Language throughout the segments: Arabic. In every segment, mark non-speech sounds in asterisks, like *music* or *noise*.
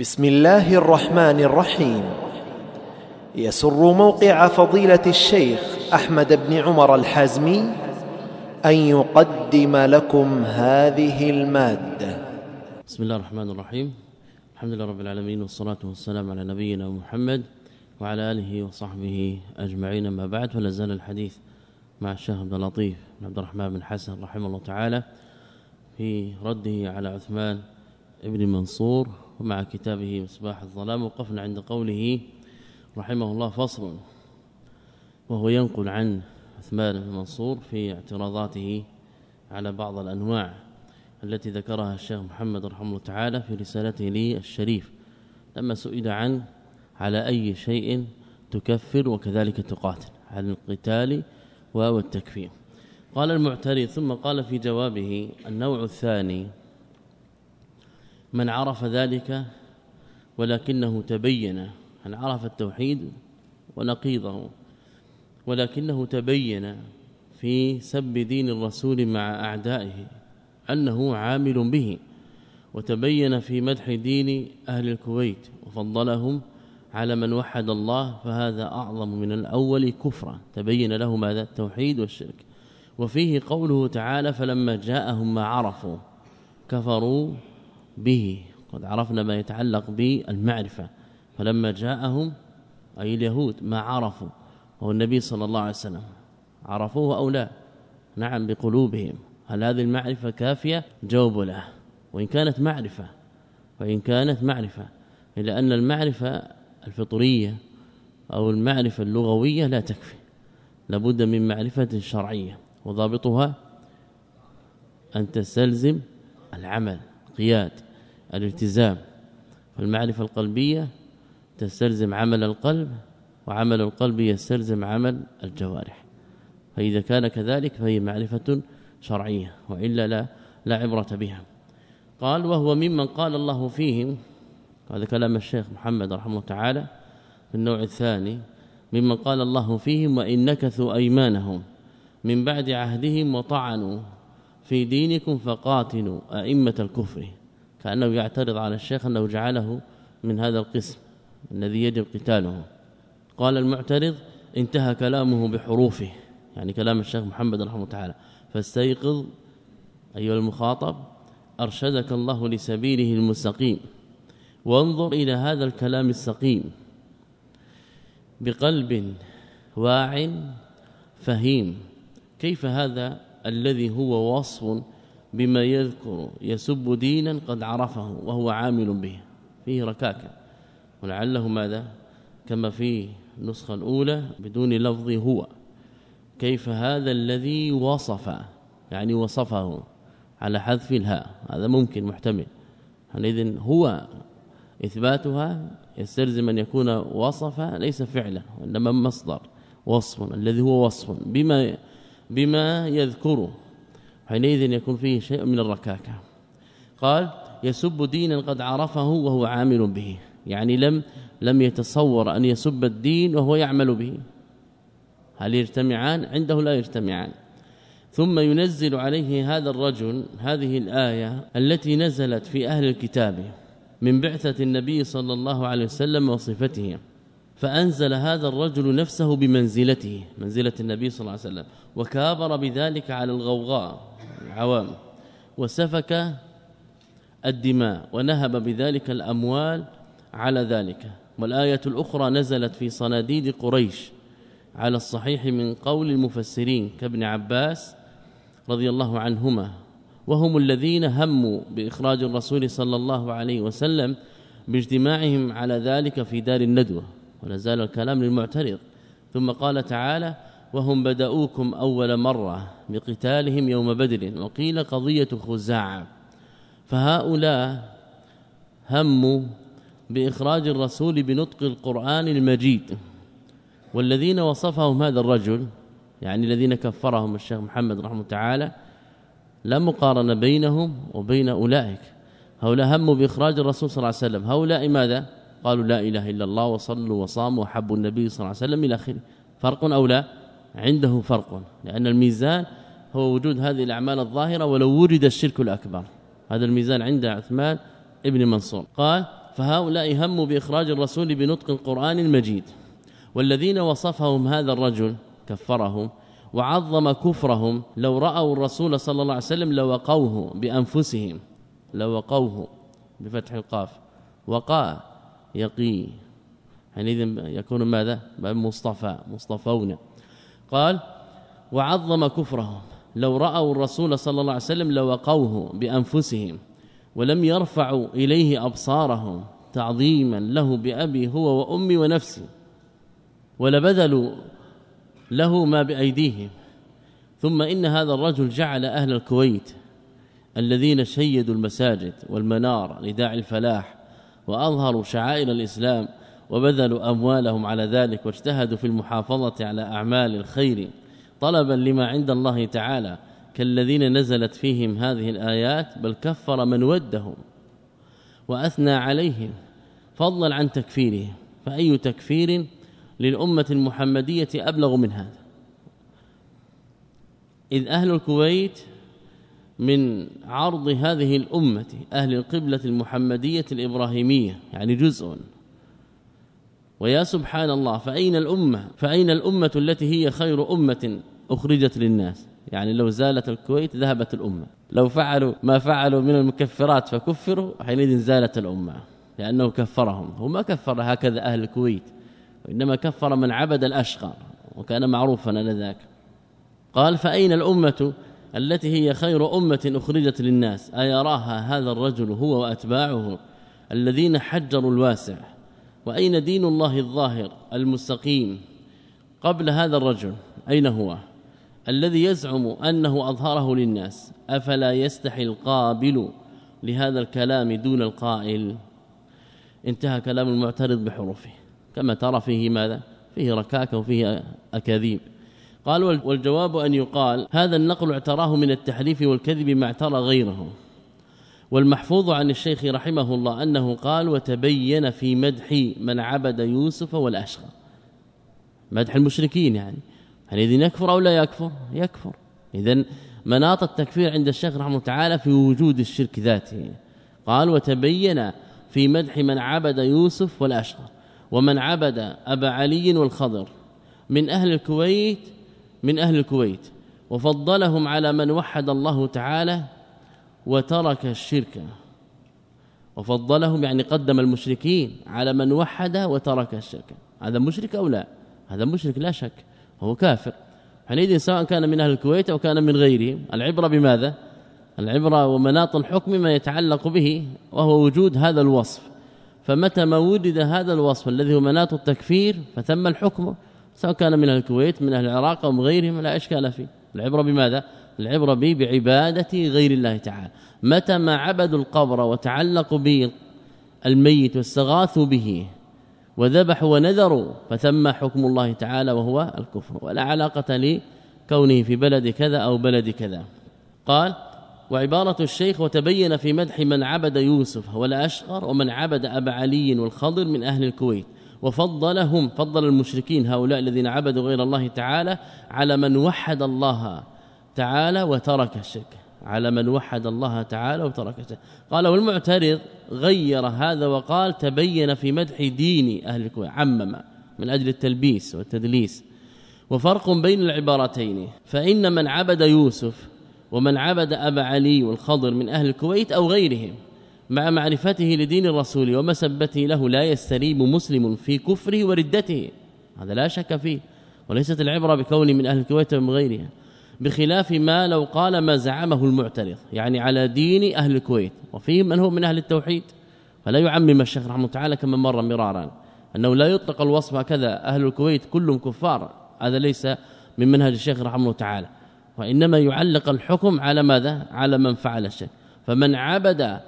بسم الله الرحمن الرحيم. يسر موقع فضيلة الشيخ أحمد بن عمر الحازمي أن يقدم لكم هذه المادة. بسم الله الرحمن الرحيم. الحمد لله رب العالمين والصلاة والسلام على نبينا محمد وعلى آله وصحبه أجمعين. ما بعد فلا زال الحديث مع الشيخ عبد اللطيف بن عبد الرحمن بن حسن رحمه الله تعالى في رده على عثمان ابن منصور ومع كتابه مصباح الظلام وقفنا عند قوله رحمه الله فصل وهو ينقل عن عثمان بن منصور في اعتراضاته على بعض الأنواع التي ذكرها الشيخ محمد رحمه الله تعالى في رسالته للشريف. لما سئل عن على أي شيء تكفر وكذلك تقاتل على القتال والتكفير. قال المعترض ثم قال في جوابه النوع الثاني من عرف ذلك ولكنه تبين. من عرف التوحيد؟ ونقيضه. ولكنه تبين في سب دين الرسول مع أعدائه أنه عامل به وتبين في مدح دين أهل الكويت وفضلهم على من وحد الله فهذا أعظم من الأول كفرا تبين له ماذا؟ التوحيد والشرك. وفيه قوله تعالى فلما جاءهم ما عرفوا كفروا به. قد عرفنا ما يتعلق بالمعرفة. فلما جاءهم أي اليهود ما عرفوا. هو النبي صلى الله عليه وسلم. عرفوه أو لا؟ نعم بقلوبهم. هل هذه المعرفة كافية؟ جواب له وإن كانت معرفة وان كانت معرفة. الا ان المعرفة الفطرية أو المعرفة اللغوية لا تكفي. لابد من معرفة شرعية. وضابطها أن تستلزم العمل قياد. الالتزام. فالمعرفة القلبية تستلزم عمل القلب وعمل القلب يستلزم عمل الجوارح. فإذا كان كذلك فهي معرفة شرعية وإلا لا لا عبرة بها. قال وهو ممن قال الله فيهم هذا كلام الشيخ محمد رحمه الله تعالى في النوع الثاني. ممن قال الله فيهم وإن نكثوا أيمانهم من بعد عهدهم وطعنوا في دينكم فقاتلوا أئمة الكفر كأنه يعترض على الشيخ أنه جعله من هذا القسم الذي يجب قتاله. قال المعترض انتهى كلامه بحروفه يعني كلام الشيخ محمد رحمه الله تعالى. فاستيقظ أيها المخاطب أرشدك الله لسبيله المستقيم. وانظر إلى هذا الكلام السقيم. بقلب واع فهيم. كيف هذا الذي هو وصف بما يذكر يسب دينا قد عرفه وهو عامل به فيه ركاكة. ولعله ماذا؟ كما في النسخة الأولى بدون لفظ هو. كيف هذا الذي وصف يعني وصفه على حذف الهاء؟ هذا ممكن محتمل. حينئذ هو إثباتها يستلزم أن يكون وصف ليس فعلا وانما مصدر وصف الذي هو وصف. بما بما يذكره حينئذ يكون فيه شيء من الركاكة. قال يسب دينا قد عرفه وهو عامل به. يعني لم لم يتصور أن يسب الدين وهو يعمل به. هل يجتمعان؟ عنده لا يجتمعان. ثم ينزل عليه هذا الرجل هذه الآية التي نزلت في أهل الكتاب من بعثة النبي صلى الله عليه وسلم وصفته. فأنزل هذا الرجل نفسه بمنزلته منزلة النبي صلى الله عليه وسلم وكابر بذلك على الغوغاء العوام وسفك الدماء ونهب بذلك الأموال على ذلك. والآية الأخرى نزلت في صناديد قريش على الصحيح من قول المفسرين كابن عباس رضي الله عنهما وهم الذين هموا بإخراج الرسول صلى الله عليه وسلم باجتماعهم على ذلك في دار الندوة. ولا زال الكلام للمعترض. ثم قال تعالى وهم بدأوكم أول مرة بقتالهم يوم بدر. وقيل قضية خزاعة. فهؤلاء هموا بإخراج الرسول بنطق القرآن المجيد. والذين وصفهم هذا الرجل يعني الذين كفرهم الشيخ محمد رحمه تعالى لا مقارنة بينهم وبين أولئك. هؤلاء هموا بإخراج الرسول صلى الله عليه وسلم. هؤلاء ماذا؟ قالوا لا إله إلا الله وصلوا وصاموا وحبوا النبي صلى الله عليه وسلم إلى آخره. فرق أو لا؟ عنده فرق. لأن الميزان هو وجود هذه الأعمال الظاهرة ولو وجد الشرك الأكبر. هذا الميزان عند عثمان ابن منصور. قال فهؤلاء هموا بإخراج الرسول بنطق القرآن المجيد. والذين وصفهم هذا الرجل كفرهم وعظم كفرهم لو رأوا الرسول صلى الله عليه وسلم لوقوه بأنفسهم. لوقوه بفتح القاف. وقاء يقي. حينئذ يكون ماذا؟ مصطفى مصطفون. قال وعظم كفرهم. لو رأوا الرسول صلى الله عليه وسلم لوقوه بأنفسهم ولم يرفعوا إليه أبصارهم تعظيما له بأبي هو وأمي ونفسي ولبذلوا له ما بأيديهم. ثم إن هذا الرجل جعل أهل الكويت الذين شيدوا المساجد والمنار لداعي الفلاح وأظهروا شعائر الإسلام وبذلوا أموالهم على ذلك واجتهدوا في المحافظة على أعمال الخير طلبا لما عند الله تعالى كالذين نزلت فيهم هذه الآيات بل كفر من ودهم وأثنى عليهم فضلا عن تكفيرهم فأي تكفير للأمة المحمدية أبلغ من هذا إذ أهل الكويت من عرض هذه الأمة أهل القبلة المحمدية الإبراهيمية يعني جزء. ويا سبحان الله فأين الأمة؟ فأين الأمة التي هي خير أمة أخرجت للناس؟ يعني لو زالت الكويت ذهبت الأمة. لو فعلوا ما فعلوا من المكفرات فكفروا حينئذ زالت الأمة لأنه كفرهم. هو ما كفر هكذا أهل الكويت وإنما كفر من عبد الأشقر وكان معروفا لذاك قال فأين الأمة التي هي خير أمة أخرجت للناس. أيراها هذا الرجل هو وأتباعه الذين حجروا الواسع. وأين دين الله الظاهر المستقيم قبل هذا الرجل؟ أين هو؟ الذي يزعم أنه أظهره للناس. أفلا يستحي القابل لهذا الكلام دون القائل؟ انتهى كلام المعترض بحروفه. كما ترى فيه ماذا؟ فيه ركاكة وفيه أكاذيب. قال والجواب أن يقال هذا النقل اعتراه من التحريف والكذب ما اعترى غيره. والمحفوظ عن الشيخ رحمه الله أنه قال وتبين في مدح من عبد يوسف والأشقى مدح المشركين يعني. هل إذن يكفر أو لا يكفر؟ يكفر. إذن مناط التكفير عند الشيخ رحمه الله تعالى في وجود الشرك ذاته. قال وتبين في مدح من عبد يوسف والأشقى ومن عبد أبا علي والخضر. من أهل الكويت من أهل الكويت وفضلهم على من وحد الله تعالى وترك الشرك. وفضلهم يعني قدم المشركين على من وحد وترك الشرك. هذا مشرك أو لا؟ هذا مشرك لا شك هو كافر. حينئذ سواء كان من أهل الكويت أو كان من غيرهم العبرة بماذا؟ العبرة ومناط الحكم ما يتعلق به وهو وجود هذا الوصف. فمتى ما وجد هذا الوصف الذي هو مناط التكفير فثم الحكم سواء كان من الكويت من أهل العراق أو من غيرهم لا إشكال فيه. العبرة بماذا؟ العبرة به بعباده غير الله تعالى. متى ما عبدوا القبر وتعلقوا به الميت واستغاثوا به وذبحوا ونذروا فثم حكم الله تعالى وهو الكفر. ولا علاقة لكونه في بلد كذا أو بلد كذا. قال وعبارة الشيخ وتبين في مدح من عبد يوسف والاشقر ومن عبد أبا علي والخضر من أهل الكويت. وفضلهم فضل المشركين هؤلاء الذين عبدوا غير الله تعالى على من وحد الله تعالى وترك الشرك. على من وحد الله تعالى وترك الشرك. قال والمعترض غير هذا وقال تبين في مدح دين أهل الكويت عمم من أجل التلبيس والتدليس. وفرق بين العبارتين فإن من عبد يوسف ومن عبد أبا علي والخضر من أهل الكويت أو غيرهم مع معرفته لدين الرسول ومسبته له لا يستريب مسلم في كفره وردته. هذا لا شك فيه وليست العبرة بكون من أهل الكويت ومن غيرها بخلاف ما لو قال ما زعمه المعترض يعني على دين أهل الكويت وفيهم من هو من أهل التوحيد. فلا يعمم الشيخ رحمه الله تعالى كما مر مرارا أنه لا يطلق الوصف هكذا أهل الكويت كلهم كفار هذا ليس من منهج الشيخ رحمه الله تعالى. وإنما يعلق الحكم على ماذا؟ على من فعل الشيء. فمن عبد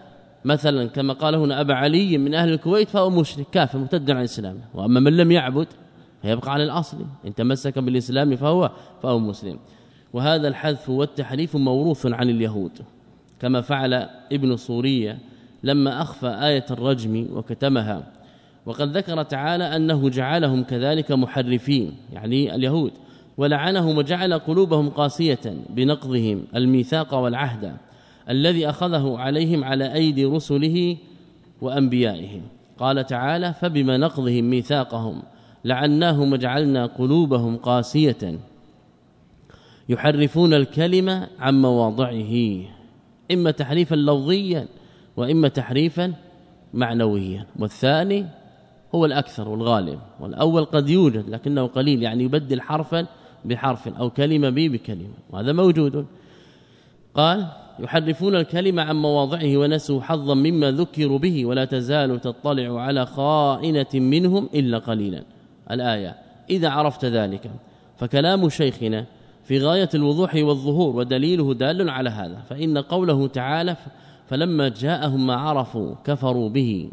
مثلا كما قال هنا أبا علي من أهل الكويت فهو مشرك كافر مرتد عن الإسلام. وأما من لم يعبد فيبقى على الأصل إن تمسك بالإسلام فهو فهو مسلم. وهذا الحذف والتحريف موروث عن اليهود. كما فعل ابن صورية لما أخفى آية الرجم وكتمها. وقد ذكر تعالى أنه جعلهم كذلك محرفين يعني اليهود ولعنهم وجعل قلوبهم قاسية بنقضهم الميثاق والعهد. الذي أخذه عليهم على أيدي رسله وانبيائهم قال تعالى فبما نقضهم ميثاقهم لعناهم وجعلنا قلوبهم قاسية يحرفون الكلمة عن مواضعه إما تحريفا لفظيا وإما تحريفا معنويا. والثاني هو الأكثر والغالب. والأول قد يوجد لكنه قليل يعني يبدل حرفا بحرف أو كلمة به بكلمة وهذا موجود. قال يحرفون الكلمة عن مواضعه ونسوا حظا مما ذكروا به ولا تزال تطلع على خائنة منهم إلا قليلا. الآية إذا عرفت ذلك. فكلام شيخنا في غاية الوضوح والظهور ودليله دال على هذا. فإن قوله تعالى فلما جاءهم ما عرفوا كفروا به.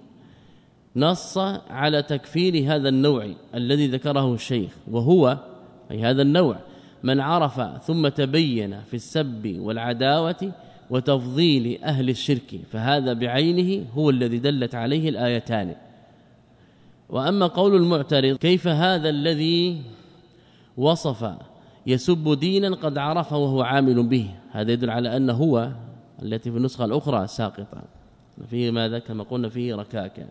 نص على تكفير هذا النوع الذي ذكره الشيخ وهو أي هذا النوع من عرف ثم تبين في السب والعداوة وتفضيل أهل الشرك فهذا بعينه هو الذي دلت عليه الآيتان. وأما قول المعترض كيف هذا الذي وصف يسب دينا قد عرفه وهو عامل به؟ هذا يدل على أنه هو التي في النسخة الأخرى ساقطة فيه ماذا؟ كما قلنا فيه ركاكا.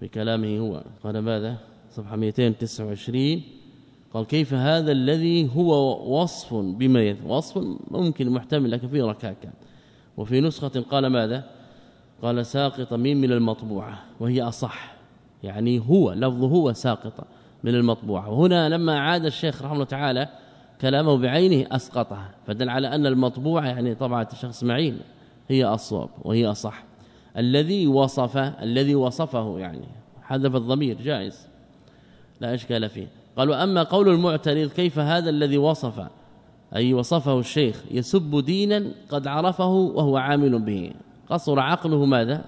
في كلامه هو. قال ماذا؟ صفحة 229 قال كيف هذا الذي هو وصف بما وصف ممكن محتمل لكن فيه ركاكا وفي نسخة قال ماذا؟ قال ساقط مين من المطبوعة وهي أصح. يعني هو لفظه هو ساقط من المطبوعة. وهنا لما عاد الشيخ رحمه الله تعالى كلامه بعينه أسقطها فدل على أن المطبوعة يعني طبعة الشخص معين هي الصواب وهي أصح. الذي وصف الذي وصفه يعني حذف الضمير جائز لا إشكال فيه. قالوا أما قول المعترض كيف هذا الذي وصف؟ أي وصفه الشيخ يسب دينا قد عرفه وهو عامل به. قصر عقله ماذا؟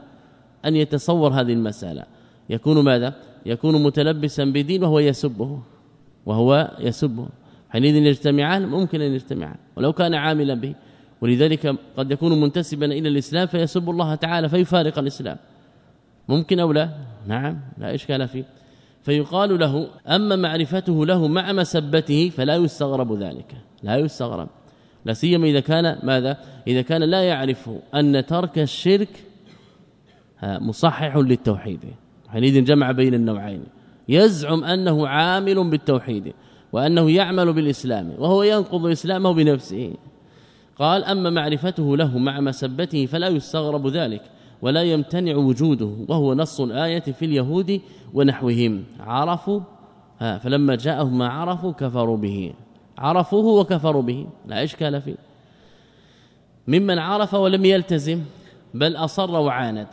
أن يتصور هذه المسألة. يكون ماذا؟ يكون متلبسا بدين وهو يسبه. وهو يسبه. حينئذ يجتمعان ممكن أن يجتمعان. ولو كان عاملا به. ولذلك قد يكون منتسبا إلى الإسلام فيسب الله تعالى فيفارق الإسلام. ممكن أو لا؟ نعم لا إشكال فيه. فيقال له أما معرفته له مع مسبته فلا يستغرب ذلك لا يستغرب لا سيما إذا كان ماذا؟ إذا كان لا يعرف أن ترك الشرك مصحح للتوحيد حينئذ جمع بين النوعين يزعم أنه عامل بالتوحيد وأنه يعمل بالإسلام وهو ينقض إسلامه بنفسه. قال أما معرفته له مع مسبته فلا يستغرب ذلك ولا يمتنع وجوده وهو نص الآية في اليهود ونحوهم. عرفوا؟ فلما جاءهم ما عرفوا كفروا به. عرفوه وكفروا به. لا إشكال فيه. ممن عرف ولم يلتزم بل أصر وعاند.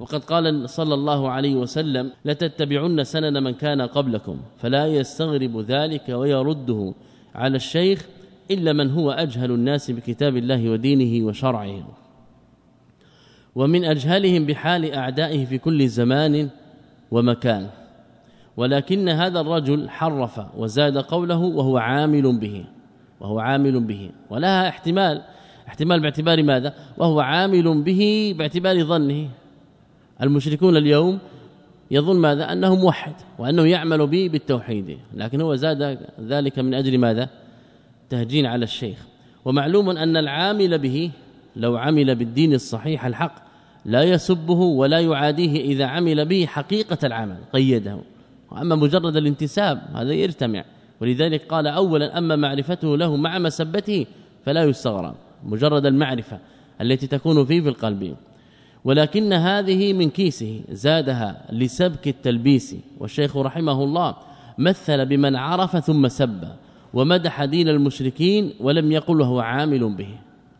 وقد قال صلى الله عليه وسلم لتتبعن سنن من كان قبلكم فلا يستغرب ذلك ويرده على الشيخ إلا من هو أجهل الناس بكتاب الله ودينه وشرعه. ومن أجهلهم بحال أعدائه في كل زمان ومكان. ولكن هذا الرجل حرف وزاد قوله وهو عامل به وهو عامل به. ولها احتمال. احتمال باعتبار ماذا؟ وهو عامل به باعتبار ظنه. المشركون اليوم يظن ماذا؟ أنه موحد وأنه يعمل به بالتوحيد. لكن هو زاد ذلك من أجل ماذا؟ تهجين على الشيخ. ومعلوم أن العامل به لو عمل بالدين الصحيح الحق لا يسبه ولا يعاديه إذا عمل به حقيقة العمل قيده. وأما مجرد الانتساب هذا يرتمع ولذلك قال اولا أما معرفته له مع مسبته فلا يستغرب. مجرد المعرفة التي تكون فيه في القلب. ولكن هذه من كيسه زادها لسبك التلبيس. والشيخ رحمه الله مثل بمن عرف ثم سب ومدح دين المشركين ولم يقل وهو عامل به.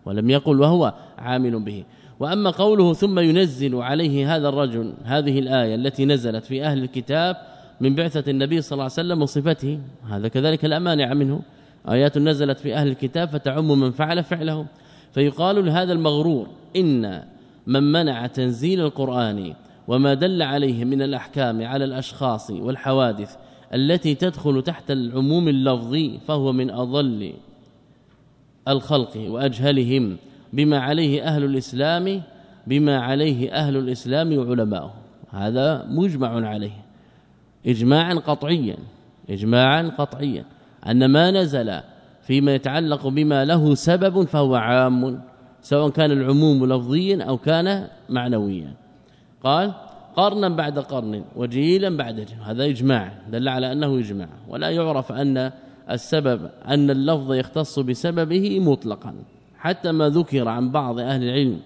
ولم يقل وهو عامل به. وأما قوله ثم ينزل عليه هذا الرجل هذه الآية التي نزلت في أهل الكتاب من بعثة النبي صلى الله عليه وسلم وصفته هذا كذلك الأمانع منه. آيات نزلت في أهل الكتاب فتعم من فعل فعله. فيقال لهذا المغرور إن من منع تنزيل القرآن وما دل عليه من الأحكام على الأشخاص والحوادث التي تدخل تحت العموم اللفظي فهو من أضل الخلق وأجهلهم. بما عليه أهل الإسلام بما عليه أهل الإسلام وعلماؤه. هذا مجمع عليه. اجماعا قطعيا اجماعا قطعيا. أن ما نزل فيما يتعلق بما له سبب فهو عام سواء كان العموم لفظيا أو كان معنويا. قال قرنا بعد قرن وجيلا بعد جيل. هذا إجماع دل على أنه إجماع. ولا يعرف أن السبب أن اللفظ يختص بسببه مطلقا. حتى ما ذكر عن بعض أهل العلم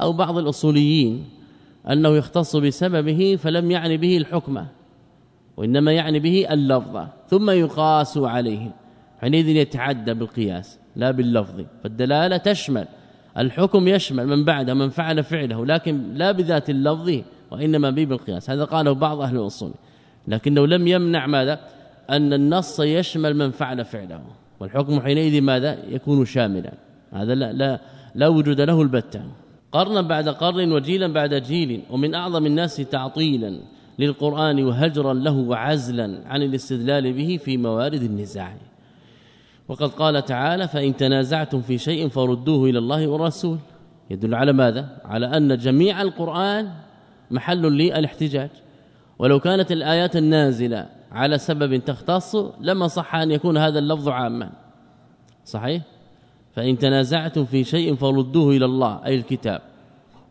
أو بعض الأصوليين أنه يختص بسببه فلم يعني به الحكمة وإنما يعني به اللفظ ثم يقاس عليه حينئذ يتعدى بالقياس لا باللفظ فالدلالة تشمل الحكم يشمل من بعد من فعل فعله لكن لا بذات اللفظ وإنما به بالقياس هذا قاله بعض أهل الأصول لكنه لم يمنع ماذا؟ أن النص يشمل من فعل فعله والحكم حينئذ ماذا؟ يكون شاملا. هذا لا لا, لا وجود له البتة. قرنا بعد قرن وجيلا بعد جيل ومن أعظم الناس تعطيلا للقرآن وهجرا له وعزلا عن الاستدلال به في موارد النزاع. وقد قال تعالى فإن تنازعتم في شيء فردوه إلى الله والرسول يدل على ماذا؟ على أن جميع القرآن محل للاحتجاج. ولو كانت الآيات النازلة على سبب تختص لما صح أن يكون هذا اللفظ عاما. صحيح؟ فإن تنازعتم في شيء فردوه إلى الله أي الكتاب.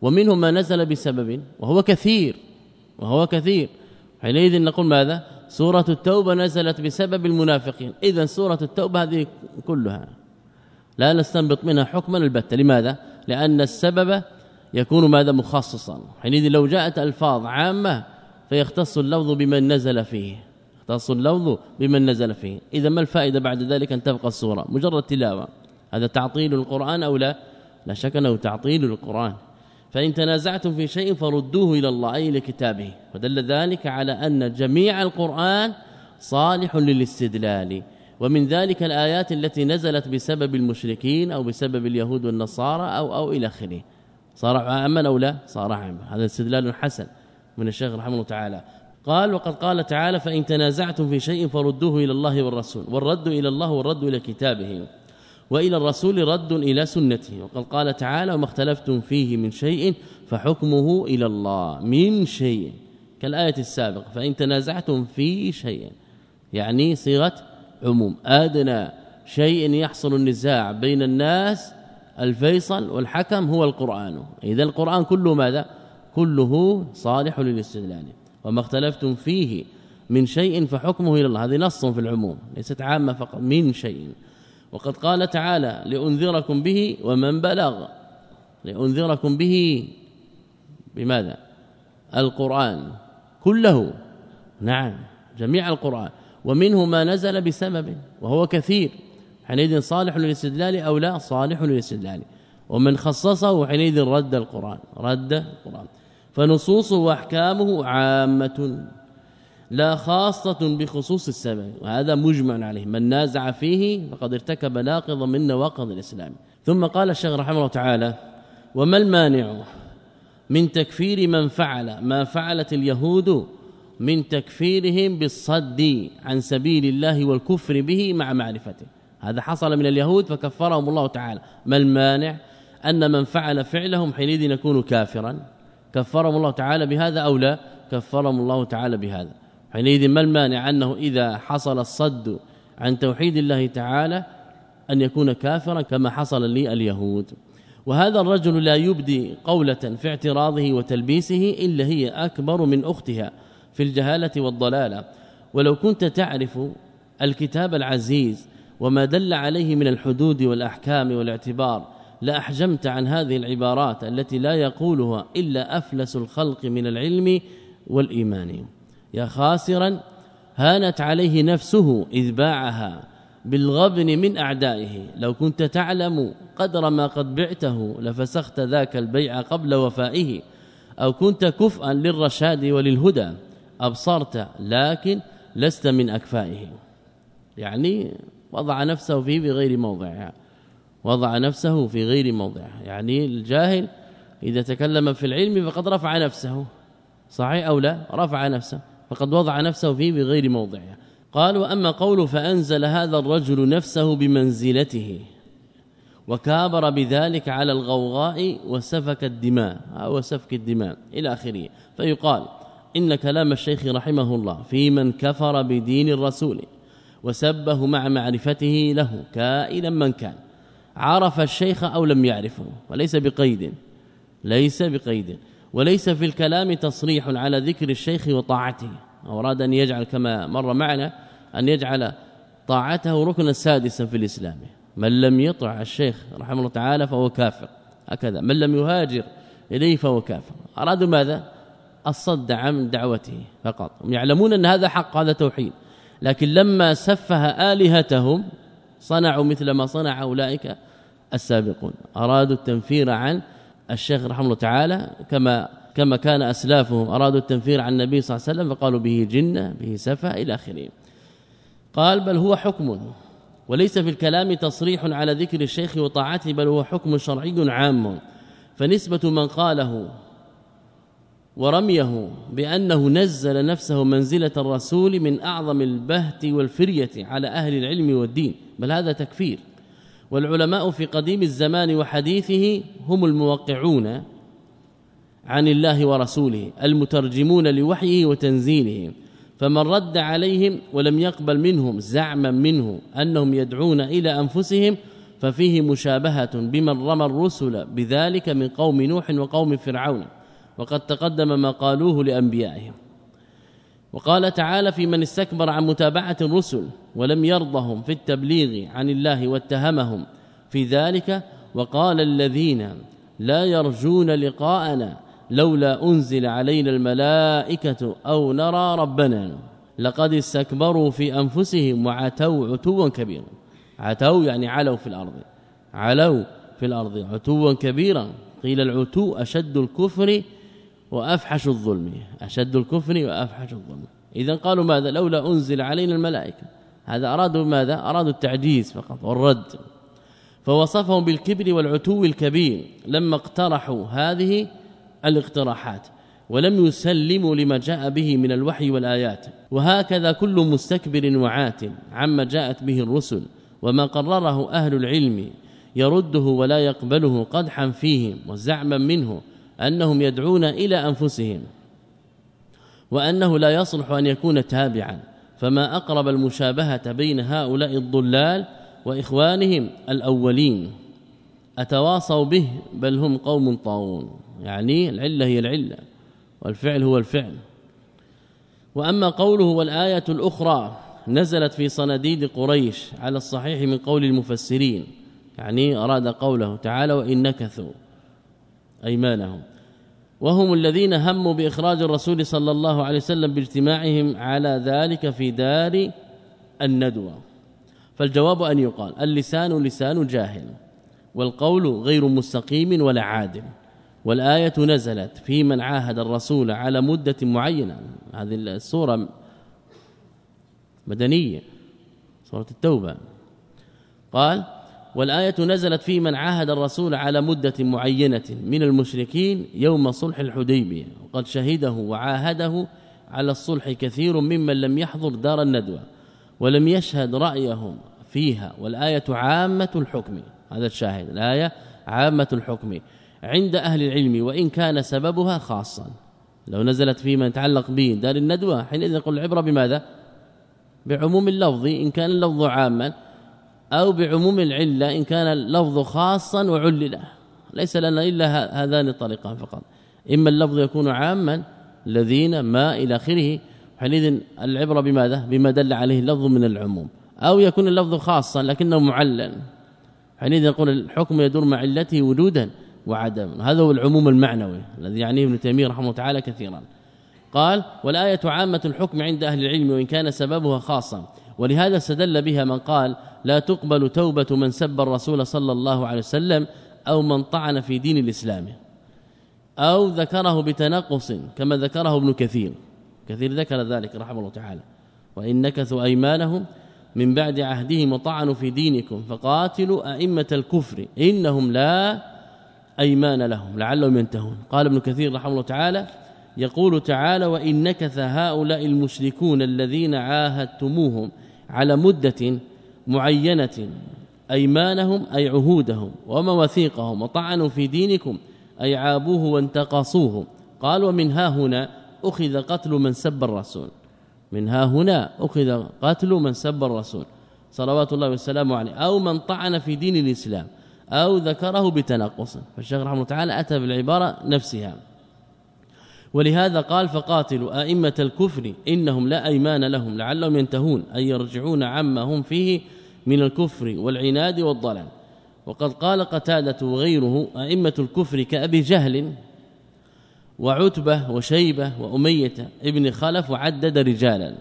ومنه ما نزل بسبب وهو كثير وهو كثير. حينئذ نقول ماذا؟ سورة التوبة نزلت بسبب المنافقين. إذا سورة التوبة هذه كلها لا نستنبط منها حكما البتة. لماذا؟ لأن السبب يكون ماذا؟ مخصصا. حينئذ لو جاءت ألفاظ عامة فيختص اللفظ بمن نزل فيه. يختص اللفظ بمن نزل فيه. إذا ما الفائدة بعد ذلك أن تبقى السورة؟ مجرد تلاوة. هذا تعطيل القرآن أو لا؟ لا شك أنه تعطيل القرآن. فإن تنازعتم في شيء فردوه إلى الله أي لكتابه ودل ذلك على أن جميع القرآن صالح للاستدلال. ومن ذلك الآيات التي نزلت بسبب المشركين أو بسبب اليهود والنصارى أو أو إلى آخره. صار عاما أو لا؟ صار عاما. هذا استدلال حسن من الشيخ رحمه الله تعالى. قال وقد قال تعالى فإن تنازعتم في شيء فردوه إلى الله والرسول والرد إلى الله والرد إلى كتابه. وإلى الرسول رد إلى سنته. وقد قال تعالى وما اختلفتم فيه من شيء فحكمه إلى الله. من شيء. كالآية السابقة فإن تنازعتم في شيء. يعني صيغة عموم. أدنى شيء يحصل النزاع بين الناس الفيصل والحكم هو القرآن. إذا القرآن كله ماذا؟ كله صالح للاستدلال. وما اختلفتم فيه من شيء فحكمه إلى الله. هذه نص في العموم ليست عامة فقط. من شيء. وقد قال تعالى لأنذركم به ومن بلغ. لأنذركم به بماذا؟ القرآن كله. نعم جميع القرآن. ومنه ما نزل بسبب وهو كثير. حينئذ صالح للاستدلال أو لا؟ صالح للاستدلال. ومن خصصه حينئذ رد القرآن رد القرآن. فنصوصه وأحكامه عامة. لا خاصة بخصوص السبب وهذا مجمع عليه. من نازع فيه فقد ارتكب ناقضا من نواقض الإسلام. ثم قال الشيخ رحمه الله تعالى وما المانع من تكفير من فعل؟ ما فعلت اليهود من تكفيرهم بالصد عن سبيل الله والكفر به مع معرفته. هذا حصل من اليهود فكفرهم الله تعالى. ما المانع أن من فعل فعلهم حينئذ يكون كافرا؟ كفرهم الله تعالى بهذا أو لا؟ كفرهم الله تعالى بهذا. حينئذ ما المانع أنه إذا حصل الصد عن توحيد الله تعالى أن يكون كافرا كما حصل لليهود وهذا الرجل لا يبدي قولة في اعتراضه وتلبيسه إلا هي أكبر من أختها في الجهالة والضلالة. ولو كنت تعرف الكتاب العزيز وما دل عليه من الحدود والأحكام والاعتبار لأحجمت عن هذه العبارات التي لا يقولها إلا أفلس الخلق من العلم والإيمان. يا خاسرا هانت عليه نفسه إذ باعها بالغبن من أعدائه. لو كنت تعلم قدر ما قد بعته لفسخت ذاك البيع قبل وفائه. أو كنت كفءا للرشاد وللهدى أبصرت لكن لست من أكفائه. يعني وضع نفسه فيه بغير موضعها وضع نفسه في غير موضعها يعني الجاهل إذا تكلم في العلم فقد رفع نفسه. صحيح أو لا؟ رفع نفسه. فقد وضع نفسه فيه بغير موضعه قال واما قوله فأنزل هذا الرجل نفسه بمنزلته وكابر بذلك على الغوغاء وسفك الدماء أو سفك الدماء إلى آخره. فيقال إن كلام الشيخ رحمه الله في من كفر بدين الرسول وسبه مع معرفته له كائنا من كان عرف الشيخ أو لم يعرفه وليس بقيد ليس بقيد. وليس في الكلام تصريح على ذكر الشيخ وطاعته. أراد أن يجعل كما مر معنا أن يجعل طاعته ركنا سادسا في الإسلام. من لم يطع الشيخ رحمه الله تعالى فهو كافر. هكذا. من لم يهاجر إليه فهو كافر. أرادوا ماذا؟ الصد عن دعوته فقط. هم يعلمون أن هذا حق هذا توحيد. لكن لما سفه آلهتهم صنعوا مثل ما صنع أولئك السابقون. أرادوا التنفير عن الشيخ رحمه الله تعالى كما كما كان أسلافهم أرادوا التنفير عن النبي صلى الله عليه وسلم فقالوا به جنة به سفة إلى آخره. قال بل هو حكم وليس في الكلام تصريح على ذكر الشيخ وطاعته بل هو حكم شرعي عام. فنسبة من قاله ورميه بأنه نزل نفسه منزلة الرسول من أعظم البهت والفرية على أهل العلم والدين. بل هذا تكفير. والعلماء في قديم الزمان وحديثه هم الموقعون عن الله ورسوله المترجمون لوحيه وتنزيله فمن رد عليهم ولم يقبل منهم زعما منه أنهم يدعون إلى أنفسهم ففيه مشابهة بمن رمى الرسل بذلك من قوم نوح وقوم فرعون وقد تقدم ما قالوه لأنبيائهم. وقال تعالى في من استكبر عن متابعة الرسل ولم يرضهم في التبليغ عن الله واتهمهم. في ذلك وقال الذين لا يرجون لقاءنا لولا أنزل علينا الملائكة أو نرى ربنا. لقد استكبروا في أنفسهم وعتوا عتوا كبيرا. عتوا يعني علوا في الأرض. علوا في الأرض عتوا كبيرا. قيل العتو أشد الكفر وأفحش الظلم أشد الكفر وأفحش الظلم. إذا قالوا ماذا؟ لولا أنزل علينا الملائكة. هذا أرادوا ماذا؟ أرادوا التعجيز فقط والرد. فوصفهم بالكبر والعتو الكبير. لما اقترحوا هذه الاقتراحات ولم يسلموا لما جاء به من الوحي والآيات. وهكذا كل مستكبر وعات عما جاءت به الرسل. وما قرره أهل العلم يرده ولا يقبله قدحا فيهم وزعما منه. أنهم يدعون إلى أنفسهم وأنه لا يصلح أن يكون تابعا. فما أقرب المشابهة بين هؤلاء الضلال وإخوانهم الأولين. أتواصوا به بل هم قوم طاغون. يعني العلة هي العلة والفعل هو الفعل. وأما قوله والآية الأخرى نزلت في صناديد قريش على الصحيح من قول المفسرين يعني أراد قوله تعالى وإن نكثوا. أيمانهم. وهم الذين هموا بإخراج الرسول صلى الله عليه وسلم باجتماعهم على ذلك في دار الندوة. فالجواب أن يقال اللسان لسان جاهل والقول غير مستقيم ولا عادل والآية نزلت في من عاهد الرسول على مدة معينة. هذه السورة مدنية سورة التوبة. قال والآية نزلت في من عاهد الرسول على مدة معينة من المشركين يوم صلح الحديبية وقد شهده وعاهده على الصلح كثير ممن لم يحضر دار الندوة ولم يشهد رأيهم فيها والآية عامة الحكم هذا الشاهد الآية عامة الحكم عند أهل العلم وإن كان سببها خاصا. لو نزلت فيما يتعلق به دار الندوة حينئذ نقول العبرة بماذا؟ بعموم اللفظ إن كان اللفظ عاما أو بعموم العلة إن كان اللفظ خاصا وعلل ليس لنا إلا هذان الطريقان فقط. إما اللفظ يكون عاما الذين ما إلى آخره. حينئذ العبرة بماذا؟ بما دل عليه اللفظ من العموم. أو يكون اللفظ خاصا لكنه معلل. حينئذ نقول الحكم يدور مع علته وجودا وعدم. هذا هو العموم المعنوي الذي يعنيه ابن تيمية رحمه الله تعالى كثيرا. قال والآية عامة الحكم عند أهل العلم وإن كان سببها خاصا. ولهذا استدل بها من قال لا تقبل توبة من سب الرسول صلى الله عليه وسلم أو من طعن في دين الإسلام أو ذكره بتنقص كما ذكره ابن كثير. كثير ذكر ذلك رحمه الله تعالى. وإن نكثوا أيمانهم من بعد عهدهم وطعنوا في دينكم فقاتلوا أئمة الكفر إنهم لا أيمان لهم لعلهم ينتهون. قال ابن كثير رحمه الله تعالى يقول تعالى وإن نكث هؤلاء المشركون الذين عاهدتموهم على مدة معينة ايمانهم أي عهودهم ومواثيقهم وطعنوا في دينكم أي عابوه وانتقصوه. قال ومن ها هنا أخذ قتل من سب الرسول. من ها هنا أخذ قتل من سب الرسول. صلوات الله وسلامه عليه. أو من طعن في دين الإسلام أو ذكره بتنقص. فالشيخ رحمه الله تعالى أتى بالعبارة نفسها. ولهذا قال فقاتلوا أئمة الكفر إنهم لا أيمان لهم لعلهم ينتهون أي يرجعون عما هم فيه من الكفر والعناد والضلال. وقد قال قتادة وغيره أئمة الكفر كأبي جهل وعتبة وشيبة وأمية ابن خلف وعدد رجالا.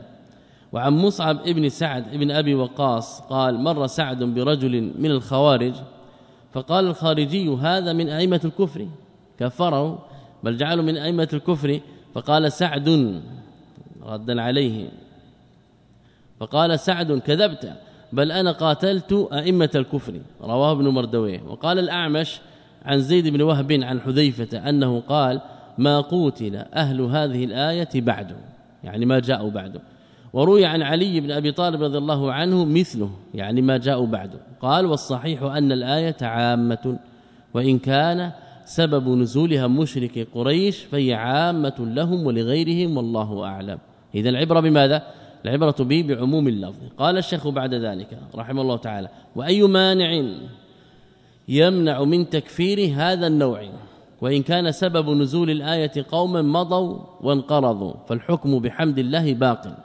وعن مصعب ابن سعد ابن أبي وقاص قال مر سعد برجل من الخوارج فقال الخارجي هذا من أئمة الكفر. كفره بل جعلوا من أئمة الكفر فقال سعد ردا عليه. فقال سعد كذبت بل أنا قاتلت أئمة الكفر. رواه ابن مردويه وقال الأعمش عن زيد بن وهب عن حذيفة أنه قال ما قوتل أهل هذه الآية بعد. يعني ما جاءوا بعده وروي عن علي بن أبي طالب رضي الله عنه مثله يعني ما جاءوا بعده قال والصحيح أن الآية عامة وإن كان سبب نزولها مشرك قريش فهي عامة لهم ولغيرهم والله أعلم. اذا العبرة بماذا؟ العبرة به بعموم اللفظ. قال الشيخ بعد ذلك رحمه الله تعالى وأي مانع يمنع من تكفير هذا النوع؟ وإن كان سبب نزول الآية قوما مضوا وانقرضوا فالحكم بحمد الله باق.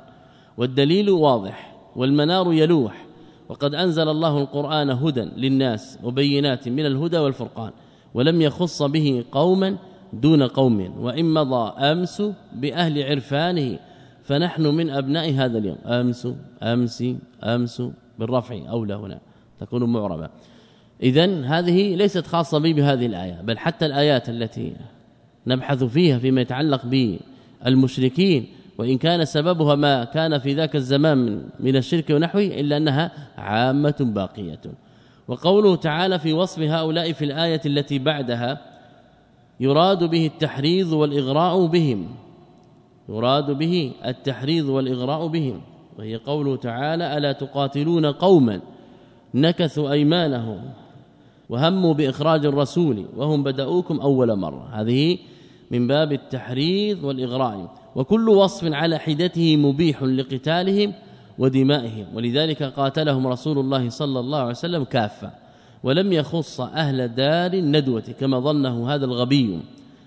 والدليل واضح والمنار يلوح. وقد أنزل الله القرآن هدى للناس وبينات من الهدى والفرقان. ولم يخص به قوما دون قوم وإن مضى أمس بأهل عرفانه فنحن من أبناء هذا اليوم. أمس أمس أمس بالرفع أولى هنا تكون معربة. إذا هذه ليست خاصة بي بهذه الآية بل حتى الآيات التي نبحث فيها فيما يتعلق بالمشركين وإن كان سببها ما كان في ذاك الزمان من الشرك ونحوه إلا أنها عامة باقية. وقوله تعالى في وصف هؤلاء في الآية التي بعدها يراد به التحريض والإغراء بهم. يراد به التحريض والإغراء بهم. وهي قوله تعالى ألا تقاتلون قوما نكثوا أيمانهم وهموا بإخراج الرسول وهم بدأوكم أول مرة هذه من باب التحريض والإغراء. وكل وصف على حدته مبيح لقتالهم ودمائهم. ولذلك قاتلهم رسول الله صلى الله عليه وسلم كافة. ولم يخص أهل دار الندوة كما ظنه هذا الغبي.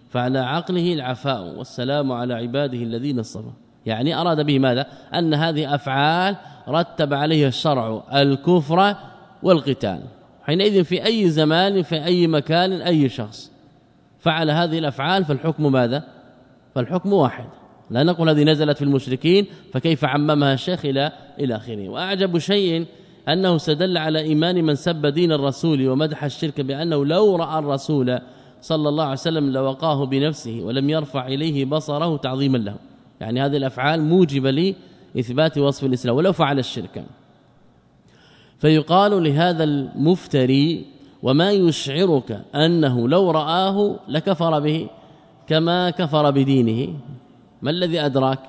فعلى عقله العفاء والسلام على عباده الذين اصطفى. يعني أراد به ماذا؟ أن هذه أفعال رتب عليها الشرع الكفر والقتال. حينئذ في أي زمان في أي مكان أي شخص. فعل هذه الأفعال فالحكم ماذا؟ فالحكم واحد. لا نقول هذه نزلت في المشركين فكيف عممها الشيخ إلى إلى آخره؟ وأعجب شيء أنه استدل على إيمان من سب دين الرسول ومدح الشرك بأنه لو رأى الرسول صلى الله عليه وسلم لوقاه بنفسه ولم يرفع إليه بصره تعظيما له. يعني هذه الأفعال موجبة لإثبات وصف الإسلام ولو فعل الشرك. فيقال لهذا المفتري وما يشعرك أنه لو رآه لكفر به كما كفر بدينه. ما الذي أدراك؟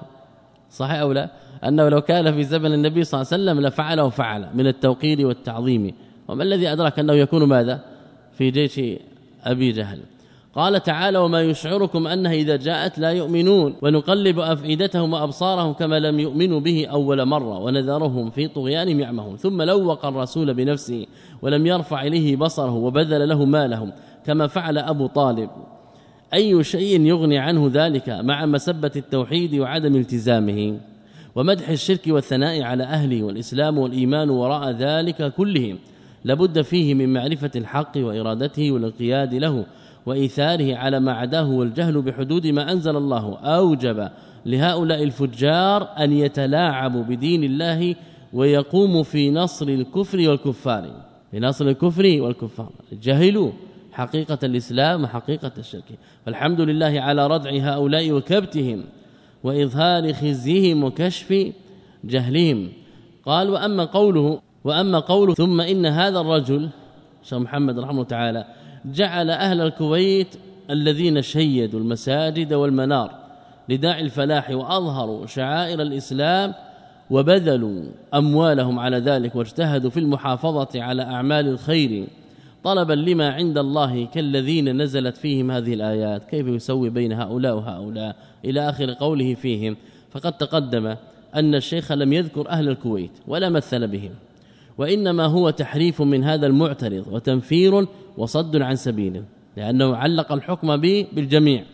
صحيح أو لا؟ أنه لو كان في زمن النبي صلى الله عليه وسلم لفعله فعل من التوقير والتعظيم. وما الذي أدراك؟ أنه يكون ماذا؟ في جيش أبي جهل. قال تعالى وما يشعركم انها إذا جاءت لا يؤمنون. ونقلب أفئدتهم وأبصارهم كما لم يؤمنوا به أول مرة ونذرهم في طغيانهم يعمهون. ثم لوق الرسول بنفسه ولم يرفع إليه بصره وبذل له مالهم كما فعل أبو طالب. أي شيء يغني عنه ذلك مع مسبة التوحيد وعدم التزامه ومدح الشرك والثناء على أهله والإسلام والإيمان وراء ذلك كله لابد فيه من معرفة الحق وإرادته والانقياد له وإيثاره على ما عداه والجهل بحدود ما أنزل الله. أوجب لهؤلاء الفجار أن يتلاعبوا بدين الله ويقوموا في نصر الكفر والكفار. في نصر الكفر والكفار. جهلوا. حقيقة الإسلام وحقيقة الشرك. فالحمد لله على ردع هؤلاء وكبتهم وإظهار خزيهم وكشف جهلهم. قال وأما قوله وأما قوله ثم إن هذا الرجل شيخ محمد رحمه الله تعالى جعل أهل الكويت الذين شيدوا المساجد والمنار لداعي الفلاح وأظهروا شعائر الإسلام وبذلوا أموالهم على ذلك واجتهدوا في المحافظة على أعمال الخير طلبا لما عند الله كالذين نزلت فيهم هذه الآيات. كيف يسوي بين هؤلاء وهؤلاء؟ إلى آخر قوله فيهم فقد تقدم أن الشيخ لم يذكر أهل الكويت ولا مثل بهم وإنما هو تحريف من هذا المعترض وتنفير وصد عن سبيله لأنه علق الحكم به بالجميع.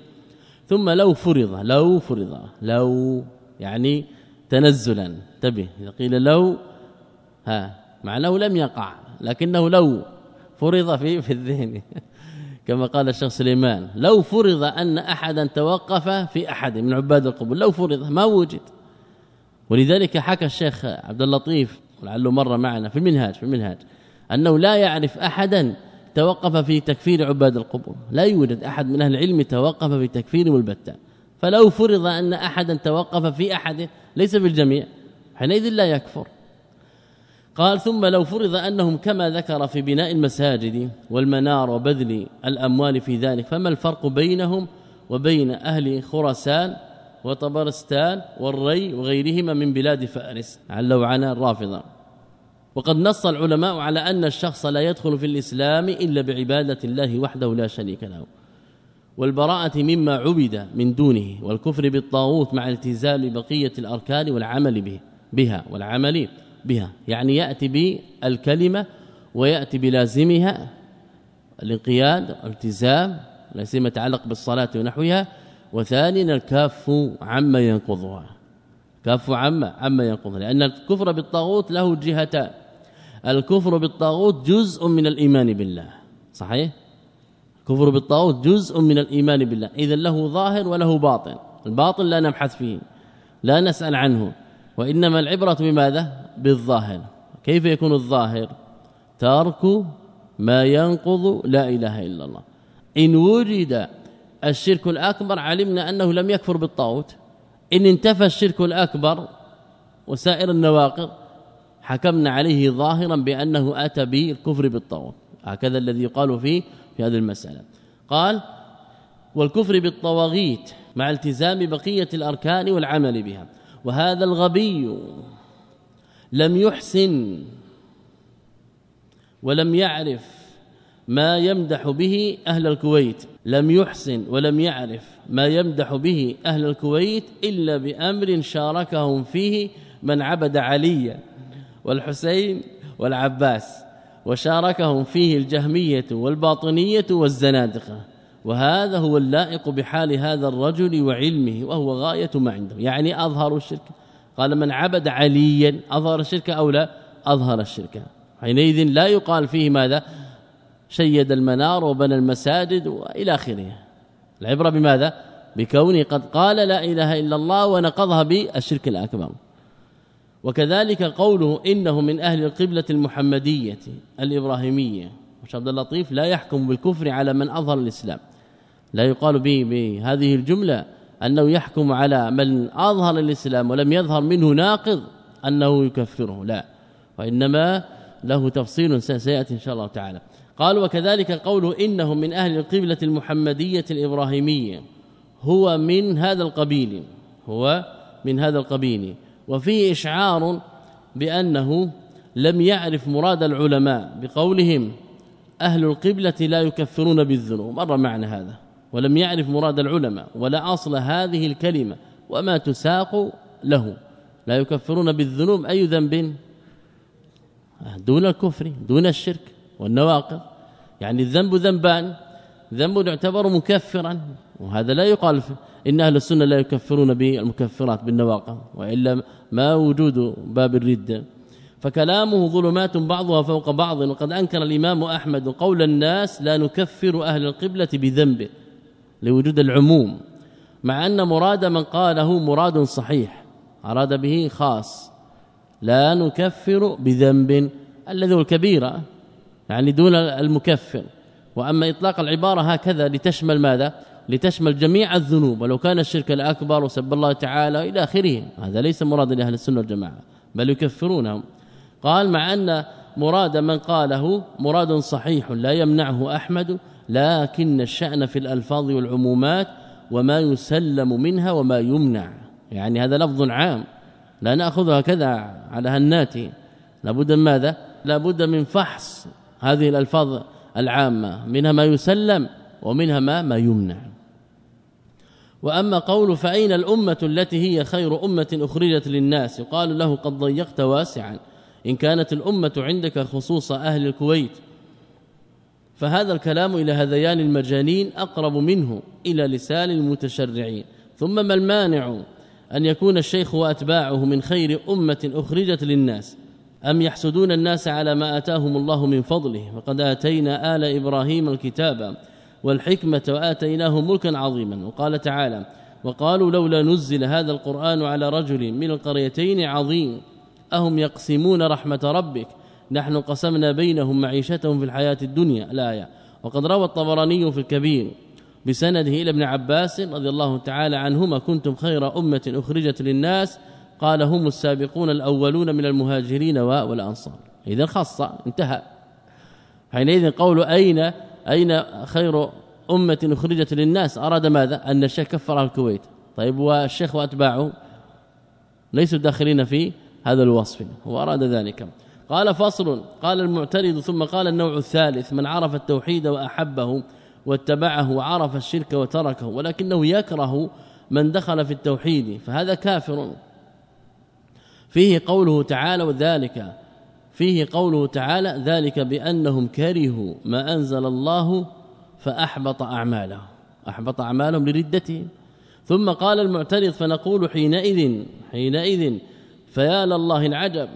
ثم لو فرض لو فرض لو يعني تنزلا. انتبه إذا قيل لو ها معناه لم يقع لكنه لو. فرض في في الذهن. *laughs* كما قال الشيخ سليمان لو فرض أن أحدا توقف في أحد من عباد القبور لو فرض ما وجد. ولذلك حكى الشيخ عبد اللطيف لعله مره معنا في المنهاج في المنهاج أنه لا يعرف أحدا توقف في تكفير عباد القبور. لا يوجد أحد من أهل العلم توقف في تكفير البتة فلو فرض أن أحدا توقف في أحد ليس في الجميع حينئذ لا يكفر. قال ثم لو فرض أنهم كما ذكر في بناء المساجد والمنار وبذل الأموال في ذلك فما الفرق بينهم وبين أهل خراسان وطبرستان والري وغيرهما من بلاد فارس؟ علوا عنا الرافضه وقد نص العلماء على أن الشخص لا يدخل في الإسلام إلا بعبادة الله وحده لا شريك له. والبراءة مما عبد من دونه والكفر بالطاغوت مع التزام بقية الأركان والعمل به بها والعمل بها. يعني يأتي بالكلمة ويأتي بلازمها الانقياد الالتزام لا سيما يتعلق بالصلاة ونحوها. وثانيا الكاف عما ينقضها. كف عما عما ينقضها. لأن الكفر بالطاغوت له جهتان. الكفر بالطاغوت جزء من الإيمان بالله. صحيح؟ الكفر بالطاغوت جزء من الإيمان بالله. اذا له ظاهر وله باطن. الباطن لا نبحث فيه لا نسأل عنه. وإنما العبرة بماذا؟ بالظاهر. كيف يكون الظاهر؟ ترك ما ينقض لا إله إلا الله. إن وجد الشرك الأكبر علمنا أنه لم يكفر بالطاغوت. إن انتفى الشرك الأكبر وسائر النواقض حكمنا عليه ظاهرا بأنه أتى بالكفر بالطاغوت. هكذا الذي يقال فيه في هذه المسألة. قال والكفر بالطواغيت مع التزام بقية الأركان والعمل بها. وهذا الغبي لم يحسن ولم يعرف ما يمدح به أهل الكويت. لم يحسن ولم يعرف ما يمدح به أهل الكويت إلا بأمر شاركهم فيه من عبد عليا والحسين والعباس وشاركهم فيه الجهمية والباطنية والزنادقة. وهذا هو اللائق بحال هذا الرجل وعلمه وهو غاية ما عنده. يعني أظهر الشرك. قال من عبد عليا أظهر الشرك أو لا؟ أظهر الشرك. حينئذ لا يقال فيه ماذا؟ شيد المنار وبنى المساجد وإلى آخره. العبرة بماذا؟ بكونه قد قال لا إله إلا الله ونقضها بالشرك الأكبر. وكذلك قوله إنه من أهل القبلة المحمدية الإبراهيمية. مش عبد اللطيف لا يحكم بالكفر على من أظهر الإسلام. لا يقال به بهذه الجملة أنه يحكم على من أظهر الإسلام ولم يظهر منه ناقض أنه يكفره لا. وإنما له تفصيل سيأتي إن شاء الله تعالى. قال وكذلك قوله إنه من أهل القبلة المحمدية الإبراهيمية هو من هذا القبيل هو من هذا القبيل. وفيه إشعار بأنه لم يعرف مراد العلماء بقولهم أهل القبلة لا يكفرون بالذنوب. مر معنى هذا. ولم يعرف مراد العلماء. ولا أصل هذه الكلمة. وما تساق له. لا يكفرون بالذنوب. أي ذنب؟ دون الكفر دون الشرك والنواقض. يعني الذنب ذنبان. ذنب يعتبر مكفرا. وهذا لا يقال إن أهل السنة لا يكفرون بالمكفرات بالنواقض. وإلا ما وجود باب الرده فكلامه ظلمات بعضها فوق بعض. وقد أنكر الإمام أحمد قول الناس لا نكفر أهل القبلة بذنب لوجود العموم مع أن مراد من قاله مراد صحيح أراد به خاص. لا نكفر بذنب الذي هو الكبيره يعني دون المكفر. وأما إطلاق العبارة هكذا لتشمل ماذا؟ لتشمل جميع الذنوب. ولو كان الشرك الأكبر وسب الله تعالى إلى آخره هذا ليس مراد لأهل السنة والجماعة بل يكفرونهم. قال مع أن مراد من قاله مراد صحيح لا يمنعه أحمد لكن الشأن في الألفاظ والعمومات وما يسلم منها وما يمنع. يعني هذا لفظ عام لا ناخذها كذا على هناتي لابد من ماذا؟ لابد من فحص هذه الألفاظ العامة منها ما يسلم ومنها ما ما يمنع. وأما قول فأين الأمة التي هي خير أمة أخرجت للناس؟ يقال له قد ضيقت واسعا. إن كانت الأمة عندك خصوص أهل الكويت. فهذا الكلام إلى هذيان المجانين أقرب منه إلى لسان المتشرعين. ثم ما المانع أن يكون الشيخ وأتباعه من خير أمة أخرجت للناس؟ أم يحسدون الناس على ما آتاهم الله من فضله؟ وقد آتينا آل إبراهيم الكتاب والحكمة وآتيناه ملكا عظيما. وقال تعالى وقالوا لولا نزل هذا القرآن على رجل من القريتين عظيم. أهم يقسمون رحمة ربك. نحن قسمنا بينهم معيشتهم في الحياة الدنيا. الآية وقد روى الطبراني في الكبير بسنده إلى ابن عباس رضي الله تعالى عنهما كنتم خير أمة أخرجت للناس. قال هم السابقون الأولون من المهاجرين والأنصار. إذا خاصة انتهى. حينئذ قول أين أين خير أمة أخرجت للناس؟ أراد ماذا؟ أن الشيخ كفر الكويت. طيب والشيخ وأتباعه ليسوا داخلين في هذا الوصف. هو أراد ذلك. قال فصل قال المعترض ثم قال النوع الثالث من عرف التوحيد وأحبه واتبعه وعرف الشرك وتركه ولكنه يكره من دخل في التوحيد فهذا كافر. فيه قوله تعالى وذلك فيه قوله تعالى ذلك بأنهم كرهوا ما أنزل الله فأحبط أعمالهم أحبط أعمالهم لردتهم. ثم قال المعترض فنقول حينئذ حينئذ فيا لله العجب.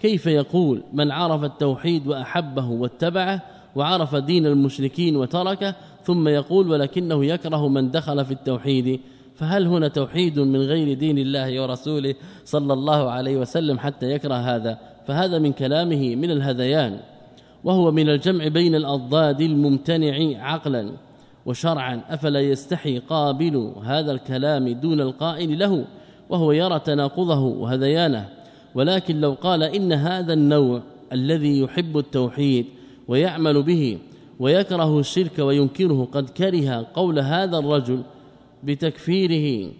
كيف يقول من عرف التوحيد وأحبه واتبعه وعرف دين المشركين وتركه ثم يقول ولكنه يكره من دخل في التوحيد؟ فهل هنا توحيد من غير دين الله ورسوله صلى الله عليه وسلم حتى يكره هذا؟ فهذا من كلامه من الهذيان. وهو من الجمع بين الأضداد الممتنع عقلا. وشرعا أفلا يستحي قابل هذا الكلام دون القائل له؟ وهو يرى تناقضه وهذيانه ولكن لو قال إن هذا النوع الذي يحب التوحيد ويعمل به ويكره الشرك وينكره قد كره قول هذا الرجل بتكفيره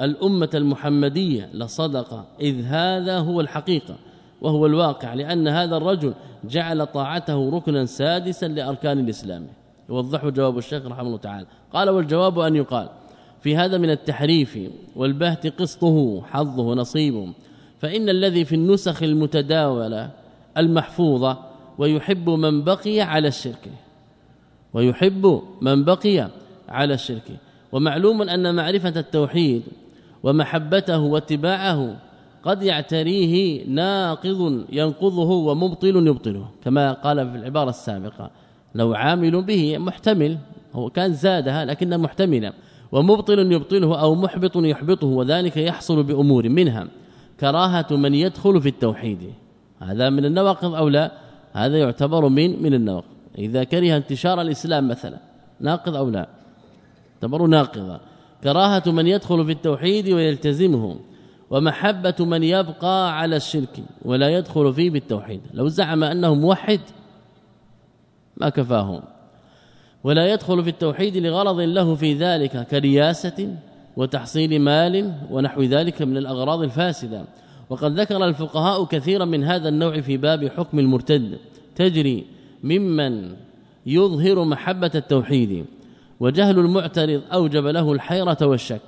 الأمة المحمدية لصدق إذ هذا هو الحقيقة وهو الواقع لأن هذا الرجل جعل طاعته ركنا سادسا لأركان الإسلام. يوضحه جواب الشيخ رحمه الله تعالى. قال والجواب أن يقال في هذا من التحريف والبهت قسطه حظه نصيبه. فإن الذي في النسخ المتداولة المحفوظة ويحب من بقي على الشرك ويحب من بقي على الشرك. ومعلوم أن معرفة التوحيد ومحبته واتباعه قد يعتريه ناقض ينقضه ومبطل يبطله كما قال في العبارة السابقة لو عامل به محتمل هو كان زادها لكنها محتملة. ومبطل يبطله أو محبط يحبطه وذلك يحصل بأمور منها. كراهة من يدخل في التوحيد. هذا من النواقض أو لا؟ هذا يعتبر من من النواقض. إذا كره انتشار الإسلام مثلا ناقض أو لا؟ يعتبر ناقضا. كراهة من يدخل في التوحيد ويلتزمه ومحبة من يبقى على الشرك ولا يدخل فيه بالتوحيد. لو زعم أنه موحد ما كفاهم. ولا يدخل في التوحيد لغرض له في ذلك كرياسة وتحصيل مال ونحو ذلك من الأغراض الفاسدة. وقد ذكر الفقهاء كثيرا من هذا النوع في باب حكم المرتد. تجري ممن يظهر محبة التوحيد وجهل المعترض أوجب له الحيرة والشك.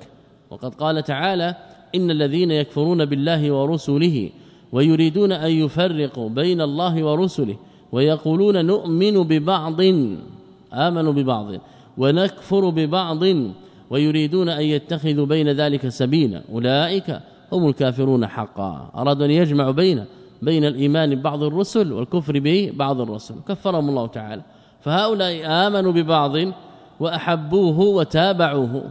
وقد قال تعالى إن الذين يكفرون بالله ورسله ويريدون أن يفرقوا بين الله ورسله ويقولون نؤمن ببعض. آمنوا ببعض ونكفر ببعض ويريدون أن يتخذوا بين ذلك سبيلا. أولئك هم الكافرون حقا. أرادوا أن يجمعوا بين بين الإيمان ببعض الرسل والكفر ببعض الرسل. كفرهم الله تعالى. فهؤلاء آمنوا ببعض وأحبوه وتابعوه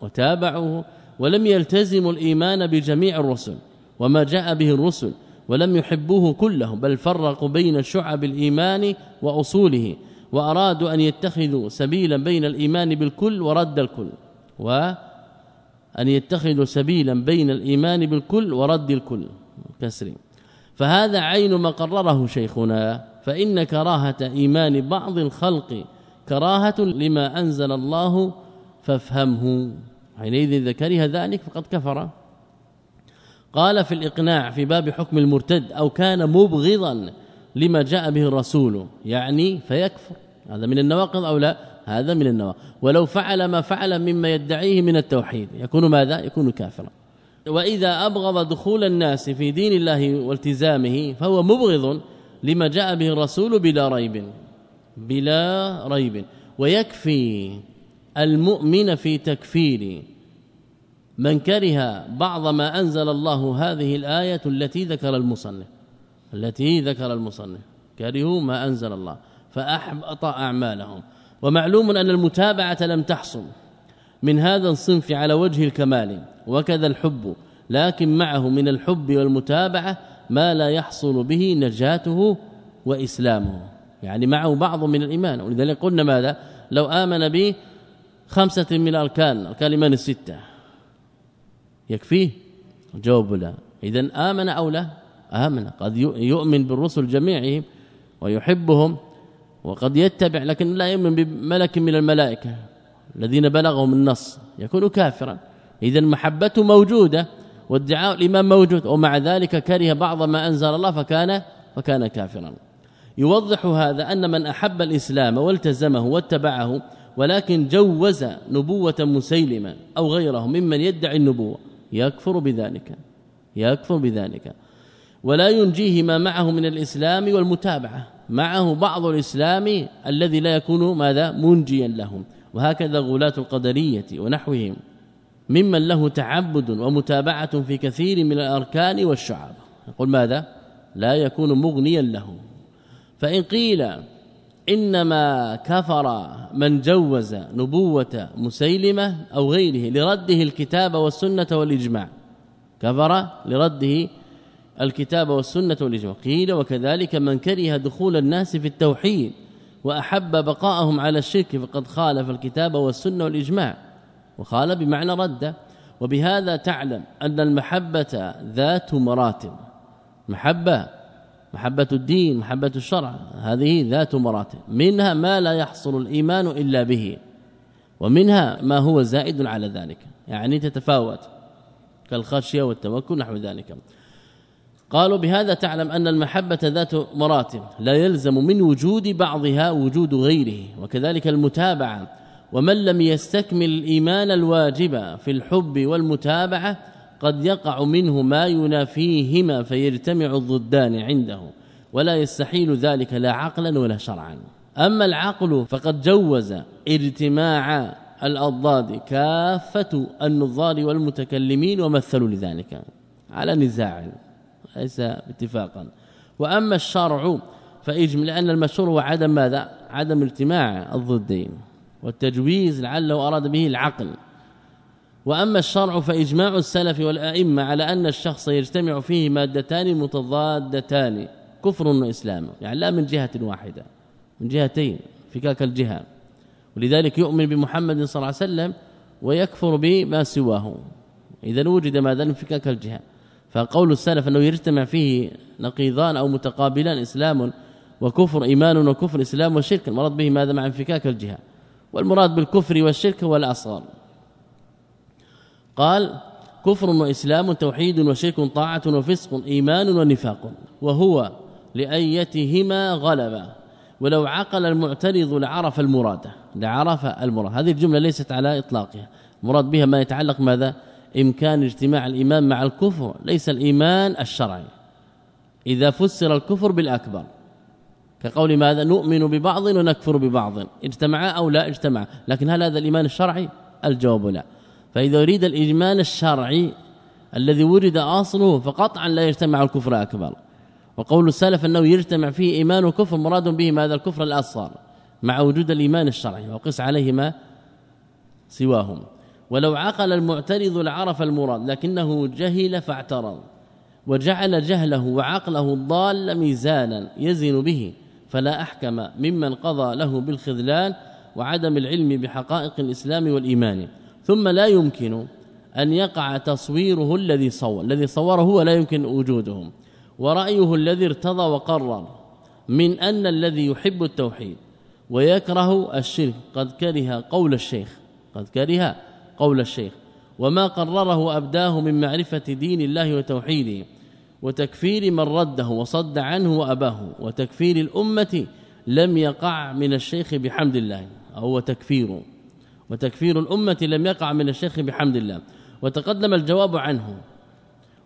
وتابعوه ولم يلتزموا الإيمان بجميع الرسل وما جاء به الرسل ولم يحبوه كله بل فرقوا بين شعب الإيمان وأصوله. وأرادوا أن يتخذوا سبيلا بين الإيمان بالكل ورد الكل وان يتخذوا سبيلا بين الإيمان بالكل ورد الكل. كسر فهذا عين ما قرره شيخنا فإن كراهة إيمان بعض الخلق كراهة لما أنزل الله فافهمه. حينئذ إذا كره ذلك فقد كفر. قال في الإقناع في باب حكم المرتد أو كان مبغضا لما جاء به الرسول يعني فيكفر. هذا من النواقض أو لا؟ هذا من النواقض. ولو فعل ما فعل مما يدعيه من التوحيد يكون ماذا؟ يكون كافرا. وإذا أبغض دخول الناس في دين الله والتزامه فهو مبغض لما جاء به الرسول بلا ريب بلا ريب. ويكفي المؤمن في تكفير من كره بعض ما أنزل الله هذه الآية التي ذكر المصنف. التي ذكر المصنف. كرهوا ما أنزل الله فأحبط أعمالهم. ومعلوم أن المتابعة لم تحصل. من هذا الصنف على وجه الكمال وكذا الحب. لكن معه من الحب والمتابعة ما لا يحصل به نجاته وإسلامه. يعني معه بعض من الإيمان. ولذلك قلنا ماذا؟ لو آمن به خمسة من الأركان أركان الإيمان الستة. يكفيه؟ جواب لا. إذا آمن أو لا؟ آمن قد يؤمن بالرسل جميعهم ويحبهم وقد يتبع لكن لا يؤمن بملك من الملائكة الذين بلغهم النص يكون كافرا. إذا محبته موجودة وادعاء الإمام موجود ومع ذلك كره بعض ما أنزل الله فكان فكان كافرا. يوضح هذا أن من أحب الإسلام والتزمه واتبعه ولكن جوز نبوة مسيلمة أو غيره ممن يدعي النبوة يكفر بذلك يكفر بذلك. ولا ينجيه ما معه من الإسلام والمتابعة. معه بعض الإسلام الذي لا يكون ماذا؟ منجيا لهم. وهكذا غلاة القدرية ونحوهم. ممن له تعبد ومتابعة في كثير من الأركان والشعب. يقول ماذا؟ لا يكون مغنيا له. فإن قيل إنما كفر من جوز نبوة مسيلمة أو غيره لرده الكتاب والسنة والإجماع. كفر لرده الكتاب والسنة والإجماع. قيل وكذلك من كره دخول الناس في التوحيد وأحب بقاءهم على الشرك فقد خالف الكتاب والسنة والإجماع. وقال بمعنى رد. وبهذا تعلم أن المحبة ذات مراتب. محبة محبة الدين محبة الشرع هذه ذات مراتب. منها ما لا يحصل الإيمان إلا به. ومنها ما هو زائد على ذلك. يعني تتفاوت كالخشية والتوكل نحو ذلك. قالوا بهذا تعلم أن المحبة ذات مراتب لا يلزم من وجود بعضها وجود غيره وكذلك المتابعة ومن لم يستكمل الإيمان الواجب في الحب والمتابعة قد يقع منه ما ينافيهما فيجتمع الضدان عنده ولا يستحيل ذلك لا عقلا ولا شرعا. أما العقل فقد جوز اجتماع الأضداد كافة النظار والمتكلمين ومثلوا لذلك. على نزاع. ليس اتفاقا. وأما الشرع فاجمل لأن المشهور هو عدم ماذا؟ عدم اجتماع الضدين والتجويز لعله أراد به العقل. وأما الشرع فإجماع السلف والأئمة على أن الشخص يجتمع فيه مادتان متضادتان كفر وإسلام. يعني لا من جهة واحدة من جهتين فكاك الجهة. ولذلك يؤمن بمحمد صلى الله عليه وسلم ويكفر بما سواه. إذا وجد ماذا؟ انفكاك الجهة. فقول السلف أنه يجتمع فيه نقيضان أو متقابلان إسلام وكفر إيمان وكفر إسلام وشرك المراد به ماذا؟ مع انفكاك الجهة. والمراد بالكفر والشرك هو الأصغر. قال كفر وإسلام توحيد وشرك طاعة وفسق إيمان ونفاق وهو لأيتهما غلبا. ولو عقل المعترض لعرف المراد لعرف المراد. هذه الجملة ليست على إطلاقها. مراد بها ما يتعلق ماذا؟ إمكان اجتماع الايمان مع الكفر ليس الإيمان الشرعي. إذا فسر الكفر بالأكبر. كقول ماذا؟ نؤمن ببعض ونكفر ببعض. اجتمع أو لا اجتمع. لكن هل هذا الإيمان الشرعي؟ الجواب لا. فإذا يريد الايمان الشرعي الذي ورد أصله فقطعا لا يجتمع الكفر أكبر. وقول السلف أنه يجتمع فيه إيمان وكفر مراد به ماذا؟ الكفر الأصغر مع وجود الإيمان الشرعي. وقس عليه ما سواهم ولو عقل المعترض لعرف المراد لكنه جهل فاعترض وجعل جهله وعقله الضال ميزانا يزن به فلا أحكم ممن قضى له بالخذلان وعدم العلم بحقائق الإسلام والإيمان. ثم لا يمكن أن يقع تصويره الذي صور الذي صوره هو لا يمكن وجوده ورأيه الذي ارتضى وقرر من أن الذي يحب التوحيد ويكره الشرك قد كره قول الشيخ قد كره قول الشيخ وما قرره وابداه من معرفة دين الله وتوحيده وتكفير من رده وصد عنه وأباه وتكفير الأمة لم يقع من الشيخ بحمد الله أو تكفير وتكفير الأمة لم يقع من الشيخ بحمد الله. وتقدم الجواب عنه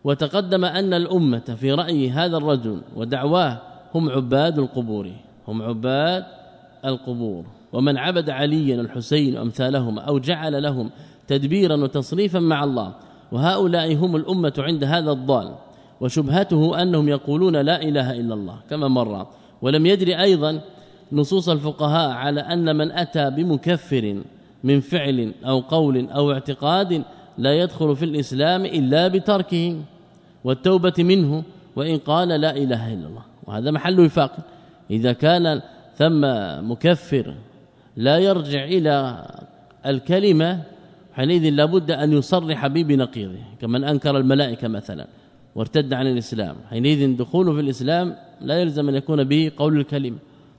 وتقدم أن الأمة في رأي هذا الرجل ودعواه هم عباد القبور هم عباد القبور. ومن عبد عليا الحسين وامثالهما أو جعل لهم تدبيرا وتصريفا مع الله. وهؤلاء هم الأمة عند هذا الضال. وشبهته أنهم يقولون لا إله إلا الله كما مر. ولم يدري أيضا نصوص الفقهاء على أن من أتى بمكفر من فعل أو قول أو اعتقاد لا يدخل في الإسلام إلا بتركه والتوبة منه وإن قال لا إله إلا الله. وهذا محل وفاق. إذا كان ثم مكفر لا يرجع إلى الكلمة حينئذ لابد أن يصرح به بنقيضه كمن أنكر الملائكة مثلا وارتد عن الإسلام. حينئذ دخوله في الإسلام لا يلزم أن يكون به قول الكلمة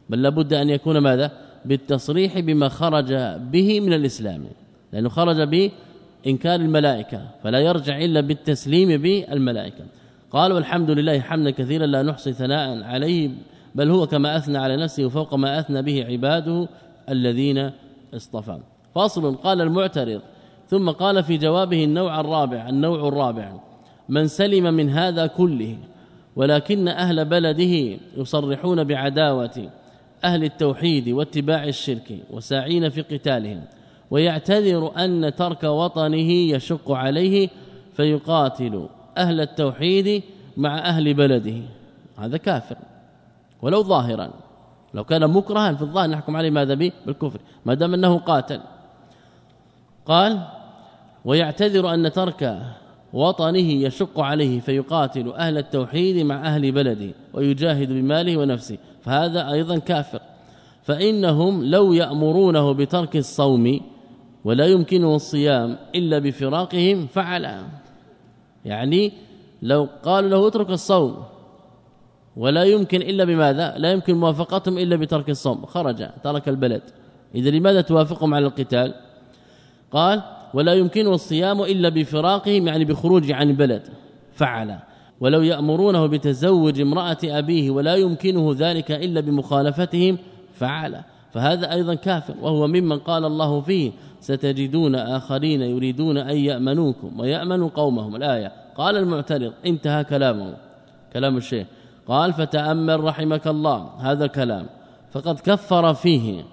بل لابد أن يكون ماذا؟ بالتصريح بما خرج به من الإسلام. لأنه خرج به إنكار الملائكة فلا يرجع إلا بالتسليم بالملائكة. قال والحمد لله حمدا كثيرا لا نحصي ثناء عليه بل هو كما أثنى على نفسه وفوق ما أثنى به عباده الذين اصطفى. فاصل قال المعترض ثم قال في جوابه النوع الرابع النوع الرابع من سلم من هذا كله ولكن أهل بلده يصرحون بعداوة أهل التوحيد واتباع الشرك وساعين في قتالهم ويعتذر أن ترك وطنه يشق عليه فيقاتل أهل التوحيد مع أهل بلده. هذا كافر. ولو ظاهرا لو كان مكرها في الظاهر نحكم عليه ماذا به؟ بالكفر ما دام أنه قاتل. قال ويعتذر أن ترك وطنه يشق عليه فيقاتل أهل التوحيد مع أهل بلده ويجاهد بماله ونفسه فهذا أيضا كافر. فإنهم لو يأمرونه بترك الصوم ولا يمكنه الصيام إلا بفراقهم فعل يعني لو قالوا له اترك الصوم ولا يمكن إلا بماذا؟ لا يمكن موافقتهم إلا بترك الصوم. خرج ترك البلد. إذا لماذا توافقهم على القتال؟ قال ولا يمكنه الصيام إلا بفراقهم يعني بخروج عن البلد. فعل. ولو يأمرونه بتزوج امرأة أبيه ولا يمكنه ذلك إلا بمخالفتهم فعل. فهذا أيضا كافر وهو ممن قال الله فيه ستجدون آخرين يريدون أن يأمنوكم ويأمنوا قومهم. الآية قال المعترض انتهى كلامه. كلام الشيخ. قال فتأمل رحمك الله. هذا الكلام. فقد كفر فيه.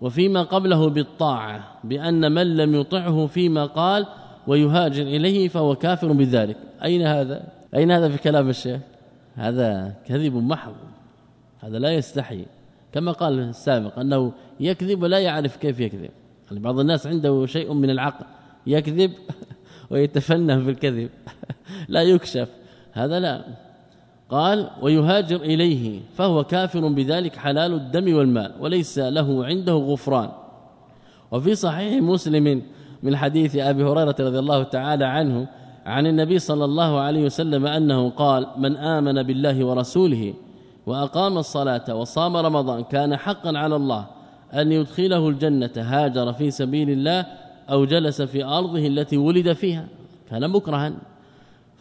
وفيما قبله بالطاعة بأن من لم يطعه فيما قال ويهاجر إليه فهو كافر بذلك. أين هذا؟ أين هذا في كلام الشيخ؟ هذا كذب محض. هذا لا يستحي. كما قال السابق أنه يكذب ولا يعرف كيف يكذب. يعني بعض الناس عنده شيء من العقل يكذب *laughs* ويتفنن في الكذب. *laughs* لا يكشف. هذا لا. قال ويهاجر إليه فهو كافر بذلك حلال الدم والمال وليس له عنده غفران. وفي صحيح مسلم من حديث أبي هريرة رضي الله تعالى عنه عن النبي صلى الله عليه وسلم أنه قال من آمن بالله ورسوله وأقام الصلاة وصام رمضان كان حقا على الله أن يدخله الجنة هاجر في سبيل الله أو جلس في أرضه التي ولد فيها. كان مكرها.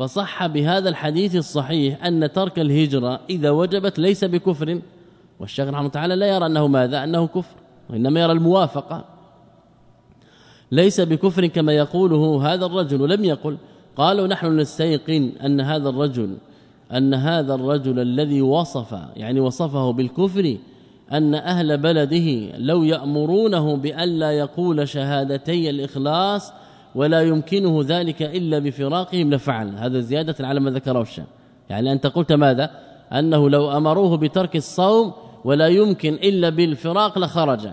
فصح بهذا الحديث الصحيح أن ترك الهجرة إذا وجبت ليس بكفر والشيخ رحمه تعالى لا يرى أنه ماذا؟ أنه كفر وإنما يرى الموافقة. ليس بكفر كما يقوله هذا الرجل ولم يقل. قالوا نحن نستيقن أن هذا الرجل أن هذا الرجل الذي وصف يعني وصفه بالكفر أن أهل بلده لو يأمرونه بألا يقول شهادتي الإخلاص ولا يمكنه ذلك إلا بفراقهم لفعل. هذا زيادة على ما ذكره الشام. يعني أنت قلت ماذا؟ أنه لو أمروه بترك الصوم ولا يمكن إلا بالفراق لخرج.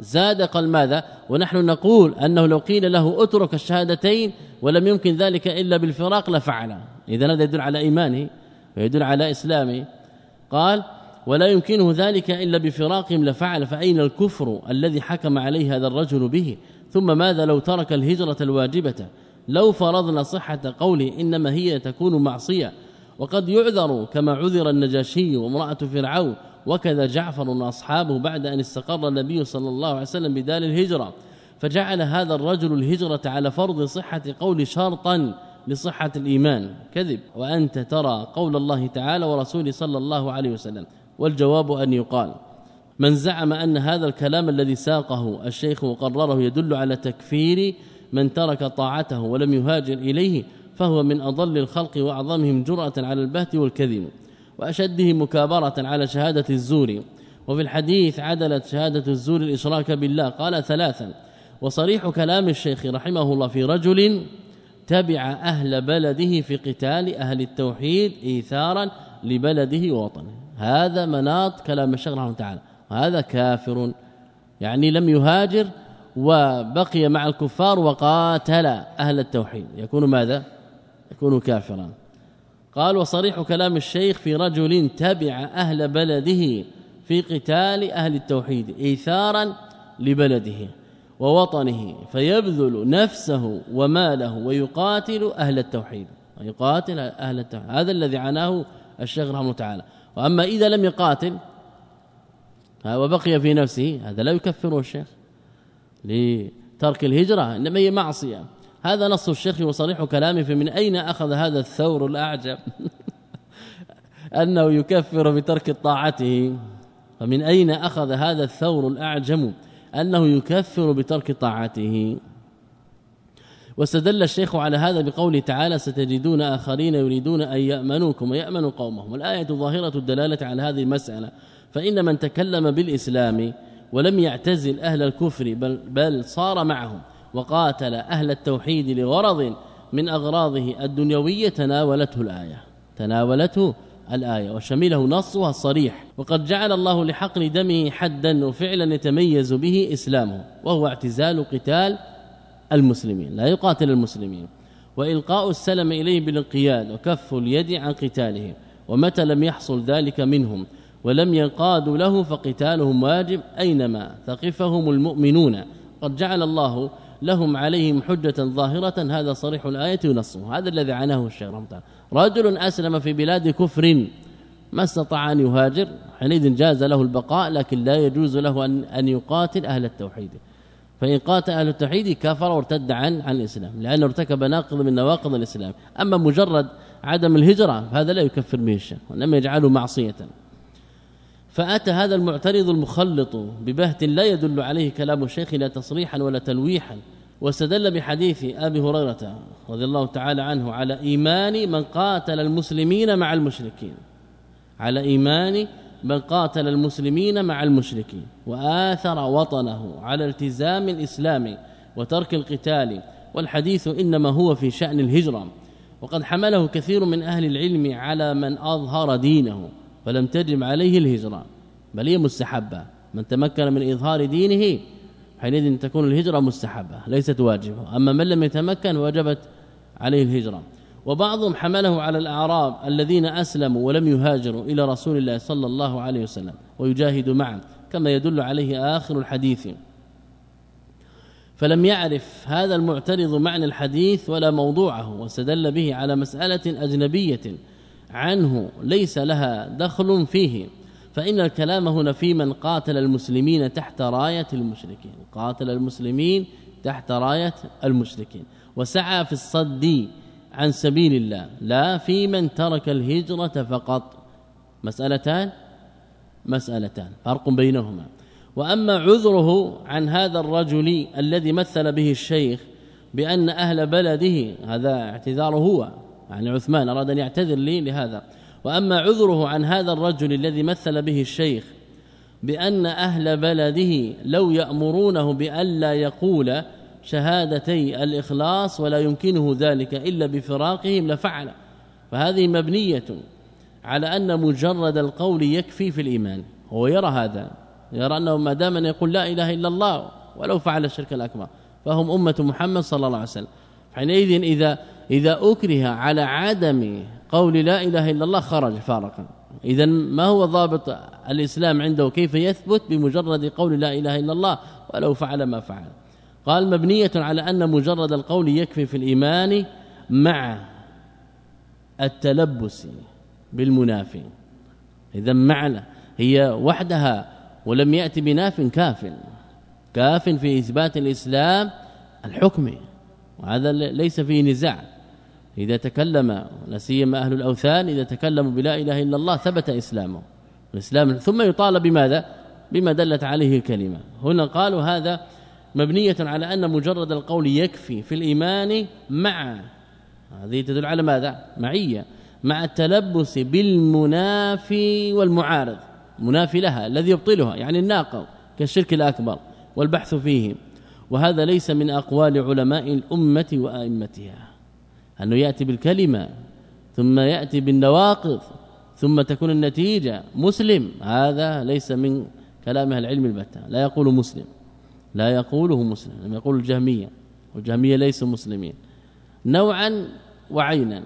زاد قال ماذا؟ ونحن نقول أنه لو قيل له اترك الشهادتين ولم يمكن ذلك إلا بالفراق لفعل. إذا هذا يدل على إيمانه ويدل على إسلامه. قال ولا يمكنه ذلك إلا بفراقهم لفعل. فأين الكفر الذي حكم عليه هذا الرجل به؟ ثم ماذا لو ترك الهجرة الواجبة؟ لو فرضنا صحة قوله إنما هي تكون معصية. وقد يعذر كما عذر النجاشي وامرأة فرعون وكذا جعفر واصحابه بعد أن استقر النبي صلى الله عليه وسلم بدار الهجرة. فجعل هذا الرجل الهجرة على فرض صحة قول شرطا لصحة الإيمان. كذب. وأنت ترى قول الله تعالى ورسوله صلى الله عليه وسلم. والجواب أن يقال. من زعم أن هذا الكلام الذي ساقه الشيخ وقرره يدل على تكفير من ترك طاعته ولم يهاجر إليه فهو من أضل الخلق وأعظمهم جرأة على البهت والكذب وأشدهم مكابرة على شهادة الزور. وفي الحديث عدلت شهادة الزور الإشراك بالله قال ثلاثا وصريح كلام الشيخ رحمه الله في رجل تبع أهل بلده في قتال أهل التوحيد إيثارا لبلده ووطنه. هذا مناط كلام الشيخ رحمه الله تعالى. وهذا كافر. يعني لم يهاجر وبقي مع الكفار وقاتل أهل التوحيد. يكون ماذا؟ يكون كافرا. قال وصريح كلام الشيخ في رجل تبع أهل بلده في قتال أهل التوحيد إيثارا لبلده ووطنه فيبذل نفسه وماله ويقاتل أهل التوحيد. ويقاتل أهل التوحيد. هذا الذي عناه الشيخ رحمه الله تعالى. وأما إذا لم يقاتل وبقي في نفسه. هذا لا يكفره الشيخ لترك الهجرة إنما هي معصية. هذا نص الشيخ وصريح كلامه فمن أين أخذ هذا الثور الأعجب؟ *laughs* أنه يكفر بترك طاعته. فمن أين أخذ هذا الثور الأعجم؟ أنه يكفر بترك طاعته. واستدل الشيخ على هذا بقوله تعالى ستجدون آخرين يريدون أن يأمنوكم ويأمنوا قومهم والآية ظاهرة الدلالة على هذه المسألة. فإن من تكلم بالإسلام ولم يعتزل أهل الكفر بل, بل صار معهم وقاتل أهل التوحيد لغرض من أغراضه الدنيوية تناولته الآية. تناولته الآية وشمله نصها الصريح. وقد جعل الله لحقن دمه حدا وفعلا يتميز به إسلامه وهو اعتزال قتال المسلمين لا يقاتل المسلمين. وإلقاء السلم إليه بالانقياد وكف اليد عن قتاله ومتى لم يحصل ذلك منهم. ولم ينقادوا له فقتالهم واجب أينما ثقفهم المؤمنون. قد جعل الله لهم عليهم حجة ظاهرة هذا صريح الآية ونصه هذا الذي عناه الشيخ الله رجل أسلم في بلاد كفر ما استطاع أن يهاجر حينئذ جاز له البقاء لكن لا يجوز له أن, أن يقاتل أهل التوحيد. فإن قاتل أهل التوحيد كفر وارتد عن عن الإسلام لأنه ارتكب ناقض من نواقض الإسلام. أما مجرد عدم الهجرة فهذا لا يكفر به الشيخ وإنما يجعله معصية. فأتى هذا المعترض المخلط ببهت لا يدل عليه كلام الشيخ لا تصريحا ولا تلويحا واستدل بحديث أبي هريرة رضي الله تعالى عنه على إيمان من قاتل المسلمين مع المشركين. على إيمان من قاتل المسلمين مع المشركين وآثر وطنه على التزام الإسلام وترك القتال والحديث إنما هو في شأن الهجرة. وقد حمله كثير من أهل العلم على من أظهر دينه. فلم تجب عليه الهجرة بل هي مستحبة. من تمكن من إظهار دينه حينئذ تكون الهجرة مستحبة ليست واجبة. أما من لم يتمكن وجبت عليه الهجرة. وبعضهم حمله على الأعراب الذين أسلموا ولم يهاجروا إلى رسول الله صلى الله عليه وسلم ويجاهدوا معا كما يدل عليه آخر الحديث. فلم يعرف هذا المعترض معنى الحديث ولا موضوعه واستدل به على مسألة أجنبية. عنه ليس لها دخل فيه. فإن الكلام هنا في من قاتل المسلمين تحت راية المشركين. قاتل المسلمين تحت راية المشركين. وسعى في الصد عن سبيل الله. لا في من ترك الهجرة فقط. مسألتان؟ مسألتان. فرق بينهما. وأما عذره عن هذا الرجل الذي مثل به الشيخ بأن أهل بلده هذا اعتذاره هو يعني عثمان أراد أن يعتذر لي لهذا. وأما عذره عن هذا الرجل الذي مثل به الشيخ بأن أهل بلده لو يأمرونه بألا يقول شهادتي الإخلاص ولا يمكنه ذلك إلا بفراقهم لفعل. فهذه مبنية على أن مجرد القول يكفي في الإيمان. هو يرى هذا يرى أنه ما دام أن يقول لا إله إلا الله ولو فعل الشرك الأكبر فهم أمة محمد صلى الله عليه وسلم. حينئذ إذا إذا أكره على عدم قول لا إله إلا الله خرج فارقا. اذا ما هو ضابط الإسلام عنده؟ كيف يثبت بمجرد قول لا إله إلا الله ولو فعل ما فعل؟ قال مبنية على أن مجرد القول يكفي في الإيمان مع التلبس بالمنافي. اذا معنى هي وحدها ولم يأتي بناف كاف. كاف في إثبات الإسلام الحكمي وهذا ليس فيه نزاع. إذا تكلم نسيما أهل الأوثان إذا تكلموا بلا إله إلا الله ثبت إسلامه. الإسلام ثم يطالب بماذا؟ بما دلت عليه الكلمة. هنا قالوا هذا مبنية على أن مجرد القول يكفي في الإيمان مع هذه تدل على ماذا؟ معية مع التلبس بالمنافي والمعارض. منافي لها الذي يبطلها يعني الناقض كالشرك الأكبر والبحث فيه. وهذا ليس من أقوال علماء الأمة وآئمتها. أنه يأتي بالكلمة ثم يأتي بالنواقض ثم تكون النتيجة مسلم. هذا ليس من كلامها العلم البتة. لا يقول مسلم لا يقوله مسلم لم يقول الجهمية والجهمية ليسوا مسلمين. نوعا وعينا.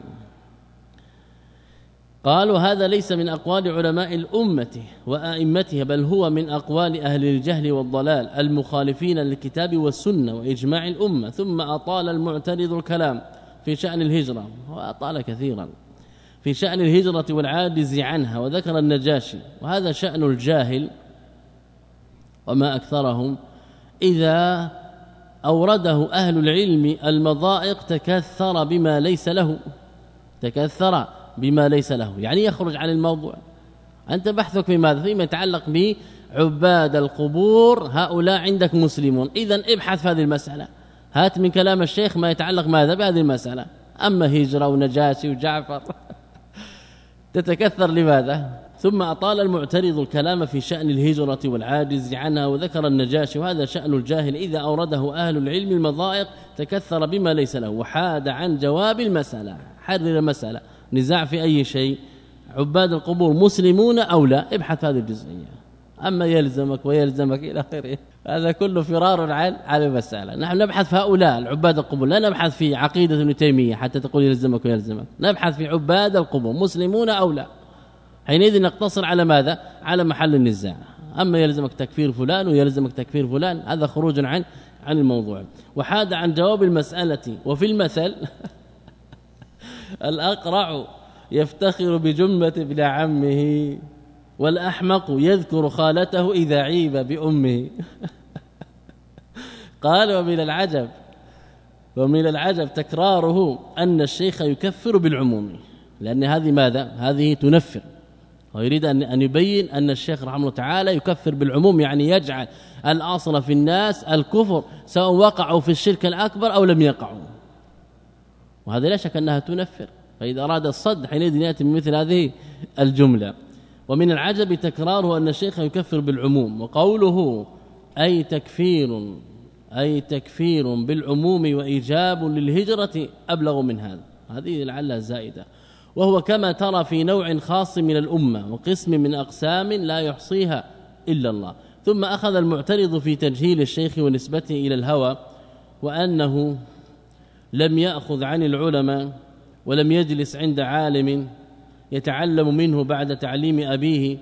قالوا هذا ليس من أقوال علماء الأمة وآئمتها بل هو من أقوال أهل الجهل والضلال المخالفين للكتاب والسنة وإجماع الأمة. ثم أطال المعترض الكلام. في شأن الهجرة وأطال كثيرا. في شأن الهجرة والعاجز عنها وذكر النجاشي وهذا شأن الجاهل وما أكثرهم. إذا أورده أهل العلم المضائق تكثر بما ليس له تكثر بما ليس له. يعني يخرج عن الموضوع. أنت بحثك في ماذا؟ فيما يتعلق بعباد القبور هؤلاء عندك مسلمون. إذا ابحث في هذه المسألة. هات من كلام الشيخ ما يتعلق ماذا بهذه المسألة. أما هجرة ونجاشي وجعفر. *laughs* تتكثر لماذا؟ ثم أطال المعترض الكلام في شأن الهجرة والعاجز عنها وذكر النجاشي وهذا شأن الجاهل. إذا أورده أهل العلم المضائق تكثر بما ليس له وحاد عن جواب المسألة. حرر المسألة. نزاع في أي شيء؟ عباد القبور مسلمون أو لا؟ ابحث هذه الجزئية. أما يلزمك ويلزمك إلى آخره. هذا كله فرار عن على المسألة. نحن نبحث في هؤلاء العباد القبور لا نبحث في عقيدة ابن تيمية حتى تقول يلزمك ويلزمك. نبحث في عباد القبور مسلمون أو لا. حينئذ نقتصر على ماذا؟ على محل النزاع. أما يلزمك تكفير فلان ويلزمك تكفير فلان هذا خروج عن عن الموضوع. وحاد عن جواب المسألة. وفي المثل *laughs* الأقرع يفتخر بجمة ابن عمه والأحمق يذكر خالته إذا عيب بأمه. *laughs* قال ومن العجب ومن العجب تكراره أن الشيخ يكفر بالعموم. لأن هذه ماذا؟ هذه تنفر. ويريد أن يبين أن الشيخ رحمه الله تعالى يكفر بالعموم يعني يجعل الأصل في الناس الكفر سواء وقعوا في الشرك الأكبر أو لم يقعوا. وهذا لا شك أنها تنفر. فإذا أراد الصد حينئذ يأتي من مثل هذه الجملة. ومن العجب تكراره أن الشيخ يكفر بالعموم. وقوله أي تكفير. أي تكفير بالعموم وإيجاب للهجرة أبلغ من هذا. هذه لعلها زائدة. وهو كما ترى في نوع خاص من الأمة وقسم من أقسام لا يحصيها إلا الله. ثم أخذ المعترض في تجهيل الشيخ ونسبته إلى الهوى وأنه لم يأخذ عن العلماء ولم يجلس عند عالم يتعلم منه بعد تعليم أبيه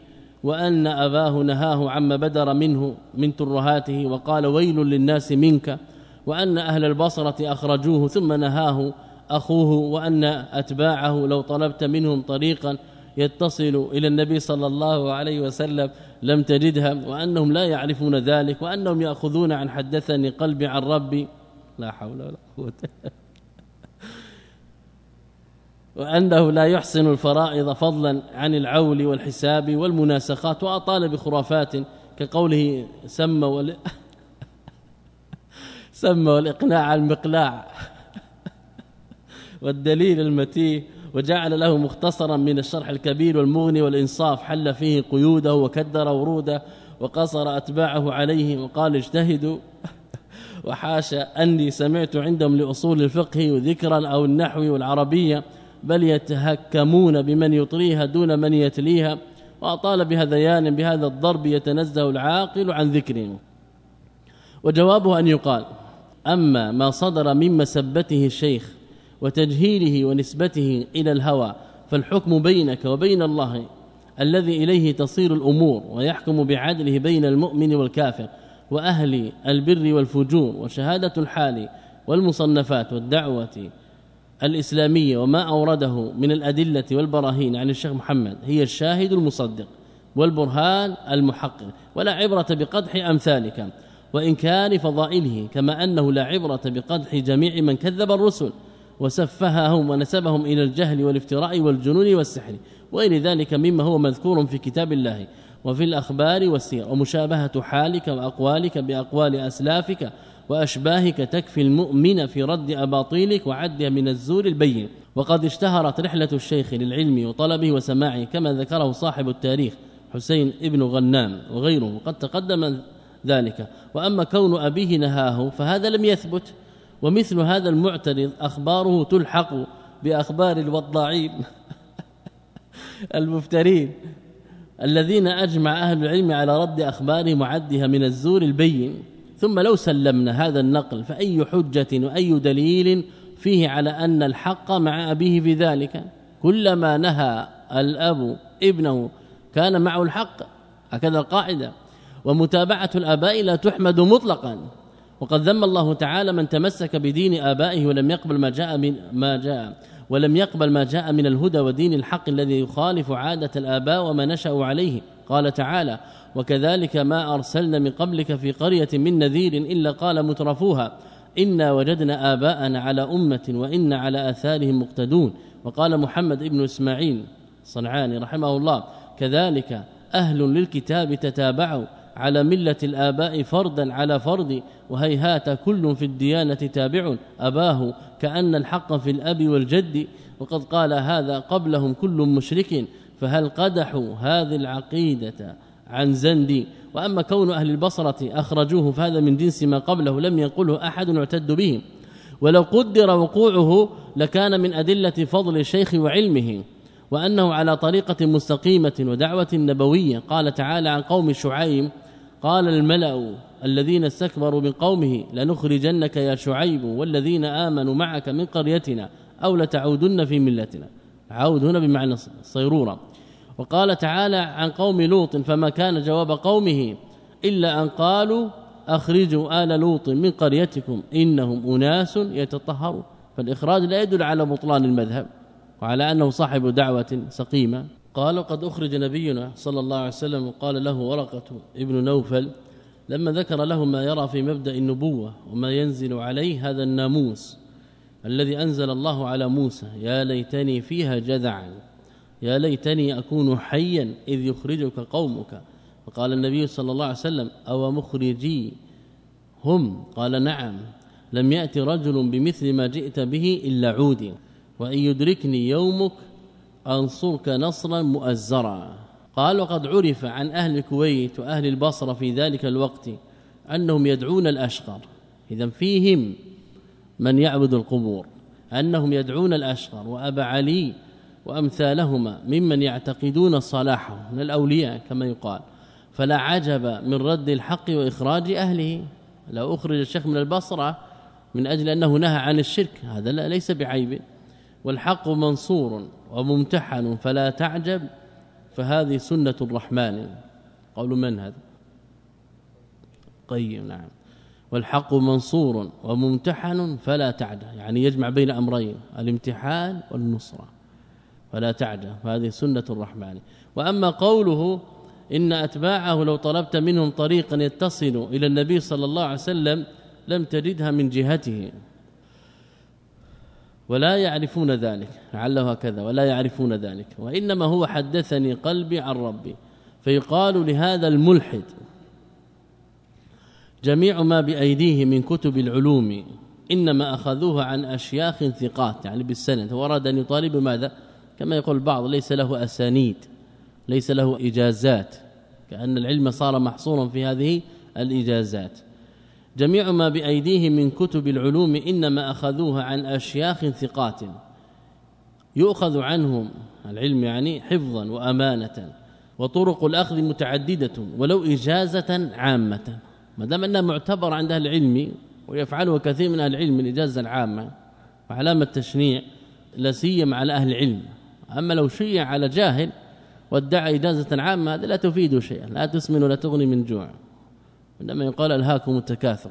وأن أباه نهاه عما بدر منه من ترهاته وقال ويل للناس منك وأن أهل البصرة أخرجوه ثم نهاه أخوه وأن أتباعه لو طلبت منهم طريقا يتصل إلى النبي صلى الله عليه وسلم لم تجدها وأنهم لا يعرفون ذلك وأنهم يأخذون عن حدثني قلبي عن ربي. لا حول ولا قوة وأنه لا يحسن الفرائض فضلا عن العول والحساب والمناسخات وأطال بخرافات كقوله سموا وال... *laughs* سموا الإقناع المقلاع *laughs* والدليل المتيه وجعل له مختصرا من الشرح الكبير والمغني والإنصاف حل فيه قيوده وكدر وروده وقصر أتباعه عليه وقال اجتهدوا *laughs* وحاشا أني سمعت عندهم لأصول الفقه وذكرا أو النحو والعربية بل يتهكمون بمن يطريها دون من يتليها وأطال بهذيان بهذا الضرب يتنزه العاقل عن ذكره. وجوابه أن يقال أما ما صدر من مسبته الشيخ وتجهيله ونسبته إلى الهوى فالحكم بينك وبين الله الذي إليه تصير الأمور ويحكم بعدله بين المؤمن والكافر وأهل البر والفجور وشهادة الحال والمصنفات والدعوة الإسلامية وما أورده من الأدلة والبراهين عن الشيخ محمد هي الشاهد المصدق والبرهان المحقق ولا عبرة بقدح أمثالك وإنكار فضائله كما أنه لا عبرة بقدح جميع من كذب الرسل وسفههم ونسبهم إلى الجهل والافتراء والجنون والسحر وغير ذلك مما هو مذكور في كتاب الله وفي الأخبار والسير ومشابهة حالك وأقوالك بأقوال أسلافك وأشباهك تكفي المؤمن في رد أباطيلك وعدها من الزور البين. وقد اشتهرت رحلة الشيخ للعلم وطلبه وسماعه كما ذكره صاحب التاريخ حسين ابن غنام وغيره قد تقدم ذلك. وأما كون أبيه نهاه فهذا لم يثبت ومثل هذا المعترض أخباره تلحق بأخبار الوضاعين *laughs* المفترين الذين أجمع أهل العلم على رد اخبارهم وعدها من الزور البين. ثم لو سلمنا هذا النقل فأي حجة وأي دليل فيه على أن الحق مع أبيه في ذلك؟ كلما نهى الأب ابنه كان معه الحق. هكذا القاعدة. ومتابعة الآباء لا تحمد مطلقا. وقد ذم الله تعالى من تمسك بدين آبائه ولم يقبل ما جاء من ما جاء ولم يقبل ما جاء من الهدى ودين الحق الذي يخالف عادة الآباء وما نشأوا عليه. قال تعالى وكذلك ما أرسلنا من قبلك في قرية من نذير إلا قال مترفوها إنا وجدنا آباءنا على أمة وإن على آثارهم مقتدون. وقال محمد ابن إسماعيل صنعاني رحمه الله كذلك أهل للكتاب تتابعوا على ملة الآباء فردا على فرد وهيهات كل في الديانة تابع أباه كأن الحق في الأب والجد وقد قال هذا قبلهم كل مشرك فهل قدحوا هذه العقيدة عن زندي وأما كون أهل البصرة أخرجوه فهذا من جنس ما قبله لم ينقله أحد يعتد به. ولو قدر وقوعه لكان من أدلة فضل الشيخ وعلمه وأنه على طريقة مستقيمة ودعوة نبوية. قال تعالى عن قوم شعيب قال الملأ الذين استكبروا من قومه لنخرجنك يا شعيب والذين آمنوا معك من قريتنا أو لتعودن في ملتنا. عود هنا بمعنى الصيرورة وقال تعالى عن قوم لوط فما كان جواب قومه إلا أن قالوا أخرجوا آل لوط من قريتكم إنهم أناس يتطهرون. فالإخراج لا يدل على بطلان المذهب وعلى أنه صاحب دعوة سقيمة. قال قد أخرج نبينا صلى الله عليه وسلم وقال له ورقة ابن نوفل لما ذكر له ما يرى في مبدأ النبوة وما ينزل عليه هذا الناموس الذي أنزل الله على موسى يا ليتني فيها جذعا يا ليتني أكون حيا إذ يخرجك قومك. فقال النبي صلى الله عليه وسلم أو مخرجي هم؟ قال نعم. لم يأتي رجل بمثل ما جئت به إلا عودي وإن يدركني يومك أنصرك نصرا مؤزرا. قال وقد عرف عن أهل الكويت وأهل البصرة في ذلك الوقت أنهم يدعون الأشقر. إذا فيهم من يعبد القبور أنهم يدعون الأشقر وأبا علي وأمثالهما ممن يعتقدون صلاحه من الأولياء كما يقال. فلا عجب من رد الحق وإخراج أهله. لو أخرج الشيخ من البصرة من أجل أنه نهى عن الشرك هذا لا ليس بعيب. والحق منصور وممتحن فلا تعجب فهذه سنة الرحمن. قول من هذا؟ قيم نعم. والحق منصور وممتحن فلا تعجب يعني يجمع بين أمرين الامتحان والنصرة فلا تعجب هذه سنة الرحمن. وأما قوله إن أتباعه لو طلبت منهم طريقا يتصل إلى النبي صلى الله عليه وسلم لم تجدها من جهته. ولا يعرفون ذلك لعله هكذا ولا يعرفون ذلك. وإنما هو حدثني قلبي عن ربي فيقال لهذا الملحد جميع ما بأيديه من كتب العلوم إنما أخذوه عن أشياخ ثقات يعني بالسند. ورد أن يطالب ماذا كما يقول البعض ليس له أسانيد ليس له إجازات كأن العلم صار محصورا في هذه الإجازات. جميع ما بايديهم من كتب العلوم إنما اخذوها عن أشياخ ثقات. يؤخذ عنهم العلم يعني حفظا وأمانة وطرق الأخذ متعددة ولو إجازة عامة. ما دام أنها معتبر عند أهل العلم ويفعله كثير من أهل العلم الإجازة العامة وعلامه تشنيع لا سيما على أهل العلم. أما لو شيع على جاهل وادعى إجازة عامة هذا لا تفيد شيئا لا تسمن ولا تغني من جوع. إنما يقال ألهاكم التكاثر.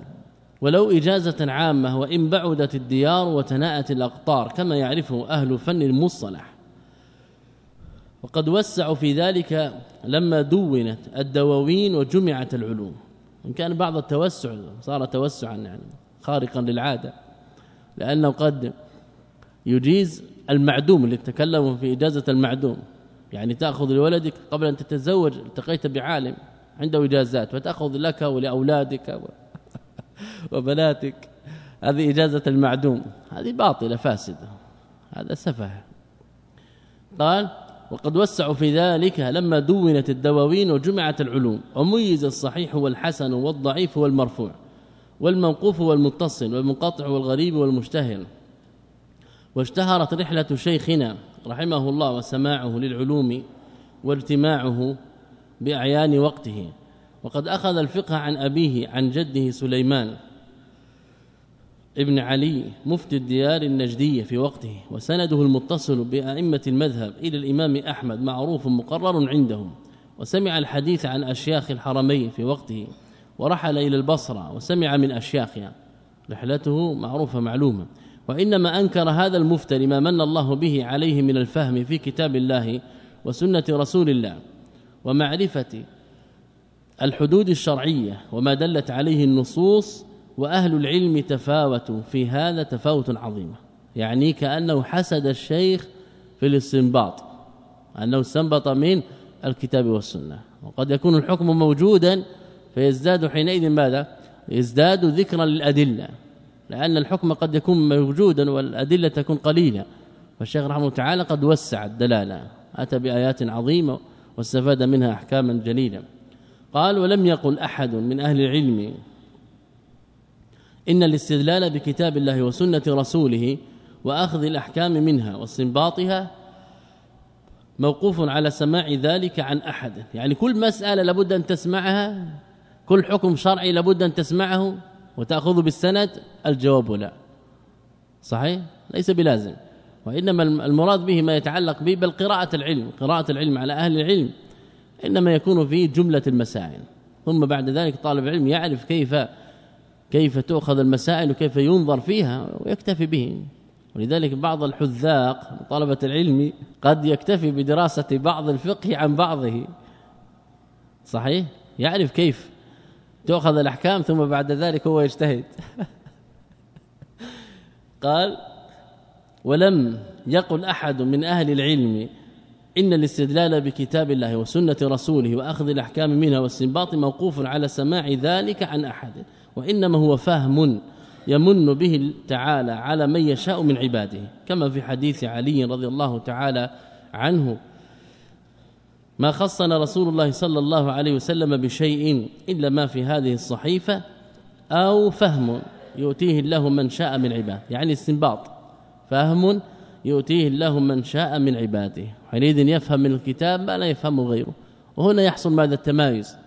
ولو إجازة عامة وإن بعدت الديار وتناءت الأقطار كما يعرفه أهل فن المصطلح. وقد وسعوا في ذلك لما دونت الدواوين وجمعت العلوم. إن كان بعض التوسع صار توسعا يعني خارقا للعادة. لأنه قد يجيز المعدوم اللي تكلموا في إجازة المعدوم. يعني تأخذ لولدك قبل أن تتزوج التقيت بعالم عنده إجازات فتأخذ لك ولأولادك *laughs* وبناتك. هذه إجازة المعدوم. هذه باطلة فاسدة. هذا سفه. قال وقد وسعوا في ذلك لما دونت الدواوين وجمعت العلوم وميز الصحيح والحسن والضعيف والمرفوع والموقوف والمتصل والمنقطع والغريب والمشتهر. واشتهرت رحلة شيخنا رحمه الله وسماعه للعلوم واجتماعه بأعيان وقته. وقد أخذ الفقه عن أبيه عن جده سليمان. ابن علي مفتي الديار النجدية في وقته وسنده المتصل بأئمة المذهب إلى الإمام أحمد معروف مقرر عندهم وسمع الحديث عن أشياخ الحرمين في وقته ورحل إلى البصرة وسمع من أشياخها. رحلته معروفة معلومة. وإنما أنكر هذا المفتى لما من الله به عليه من الفهم في كتاب الله وسنة رسول الله ومعرفة الحدود الشرعية وما دلت عليه النصوص وأهل العلم تفاوتوا في هذا تفاوت عظيم. يعني كأنه حسد الشيخ في الاستنباط. أنه استنبط من الكتاب والسنة. وقد يكون الحكم موجودا فيزداد حينئذ ماذا؟ يزداد ذكرا للأدلة. لأن الحكم قد يكون موجودا والأدلة تكون قليلة. فالشيخ رحمه الله تعالى قد وسع الدلالة. أتى بآيات عظيمة واستفاد منها أحكاما جليله قال ولم يقل أحد من أهل العلم إن الاستدلال بكتاب الله وسنة رسوله وأخذ الأحكام منها واستنباطها موقوف على سماع ذلك عن أحد. يعني كل مسألة لابد أن تسمعها كل حكم شرعي لابد أن تسمعه وتأخذ بالسند الجواب لا. صحيح؟ ليس بلازم. وإنما المراد به ما يتعلق به بل قراءة العلم قراءة العلم على أهل العلم. إنما يكون في جملة المسائل. ثم بعد ذلك طالب العلم يعرف كيف كيف تؤخذ المسائل وكيف ينظر فيها ويكتفي به. ولذلك بعض الحذاق طلبة العلم قد يكتفي بدراسة بعض الفقه عن بعضه. صحيح؟ يعرف كيف تؤخذ الأحكام ثم بعد ذلك هو يجتهد. *laughs* قال ولم يقل أحد من أهل العلم إن الاستدلال بكتاب الله وسنة رسوله وأخذ الأحكام منها واستنباط موقوف على سماع ذلك عن أحد وإنما هو فهم يمن به تعالى على من يشاء من عباده كما في حديث علي رضي الله تعالى عنه. ما خصنا رسول الله صلى الله عليه وسلم بشيء إلا ما في هذه الصحيفة أو فهم يؤتيه الله من شاء من عباده يعني استنباط. فهم يؤتيه الله من شاء من عباده. حينئذ يفهم من الكتاب ما لا يفهم غيره. وهنا يحصل ماذا؟ التمايز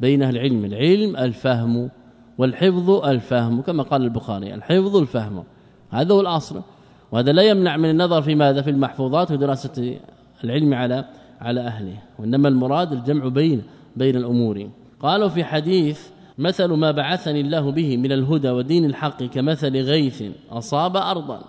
بين العلم. العلم الفهم. والحفظ الفهم كما قال البخاري الحفظ الفهم. هذا هو الأصل. وهذا لا يمنع من النظر في ماذا؟ في المحفوظات ودراسة العلم على على أهله. وإنما المراد الجمع بين بين الأمور. قالوا في حديث مثل ما بعثني الله به من الهدى ودين الحق كمثل غيث أصاب أرضا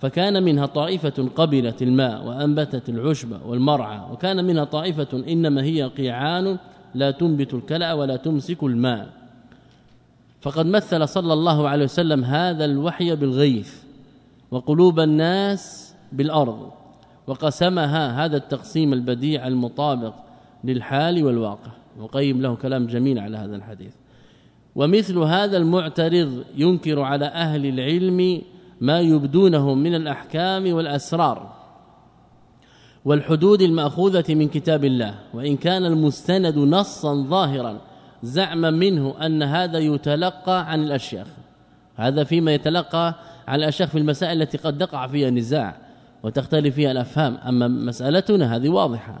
فكان منها طائفة قبلت الماء وأنبتت العشب والمرعى وكان منها طائفة إنما هي قيعان لا تنبت الكلأ ولا تمسك الماء. فقد مثل صلى الله عليه وسلم هذا الوحي بالغيث وقلوب الناس بالأرض وقسمها هذا التقسيم البديع المطابق للحال والواقع. وقيم له كلام جميل على هذا الحديث. ومثل هذا المعترض ينكر على أهل العلم ما يبدونه من الأحكام والأسرار والحدود المأخوذة من كتاب الله. وإن كان المستند نصا ظاهرا زعما منه أن هذا يتلقى عن الأشياخ. هذا فيما يتلقى عن الأشياخ في المسائل التي قد تقع فيها نزاع وتختلف فيها الأفهام. أما مسألتنا هذه واضحة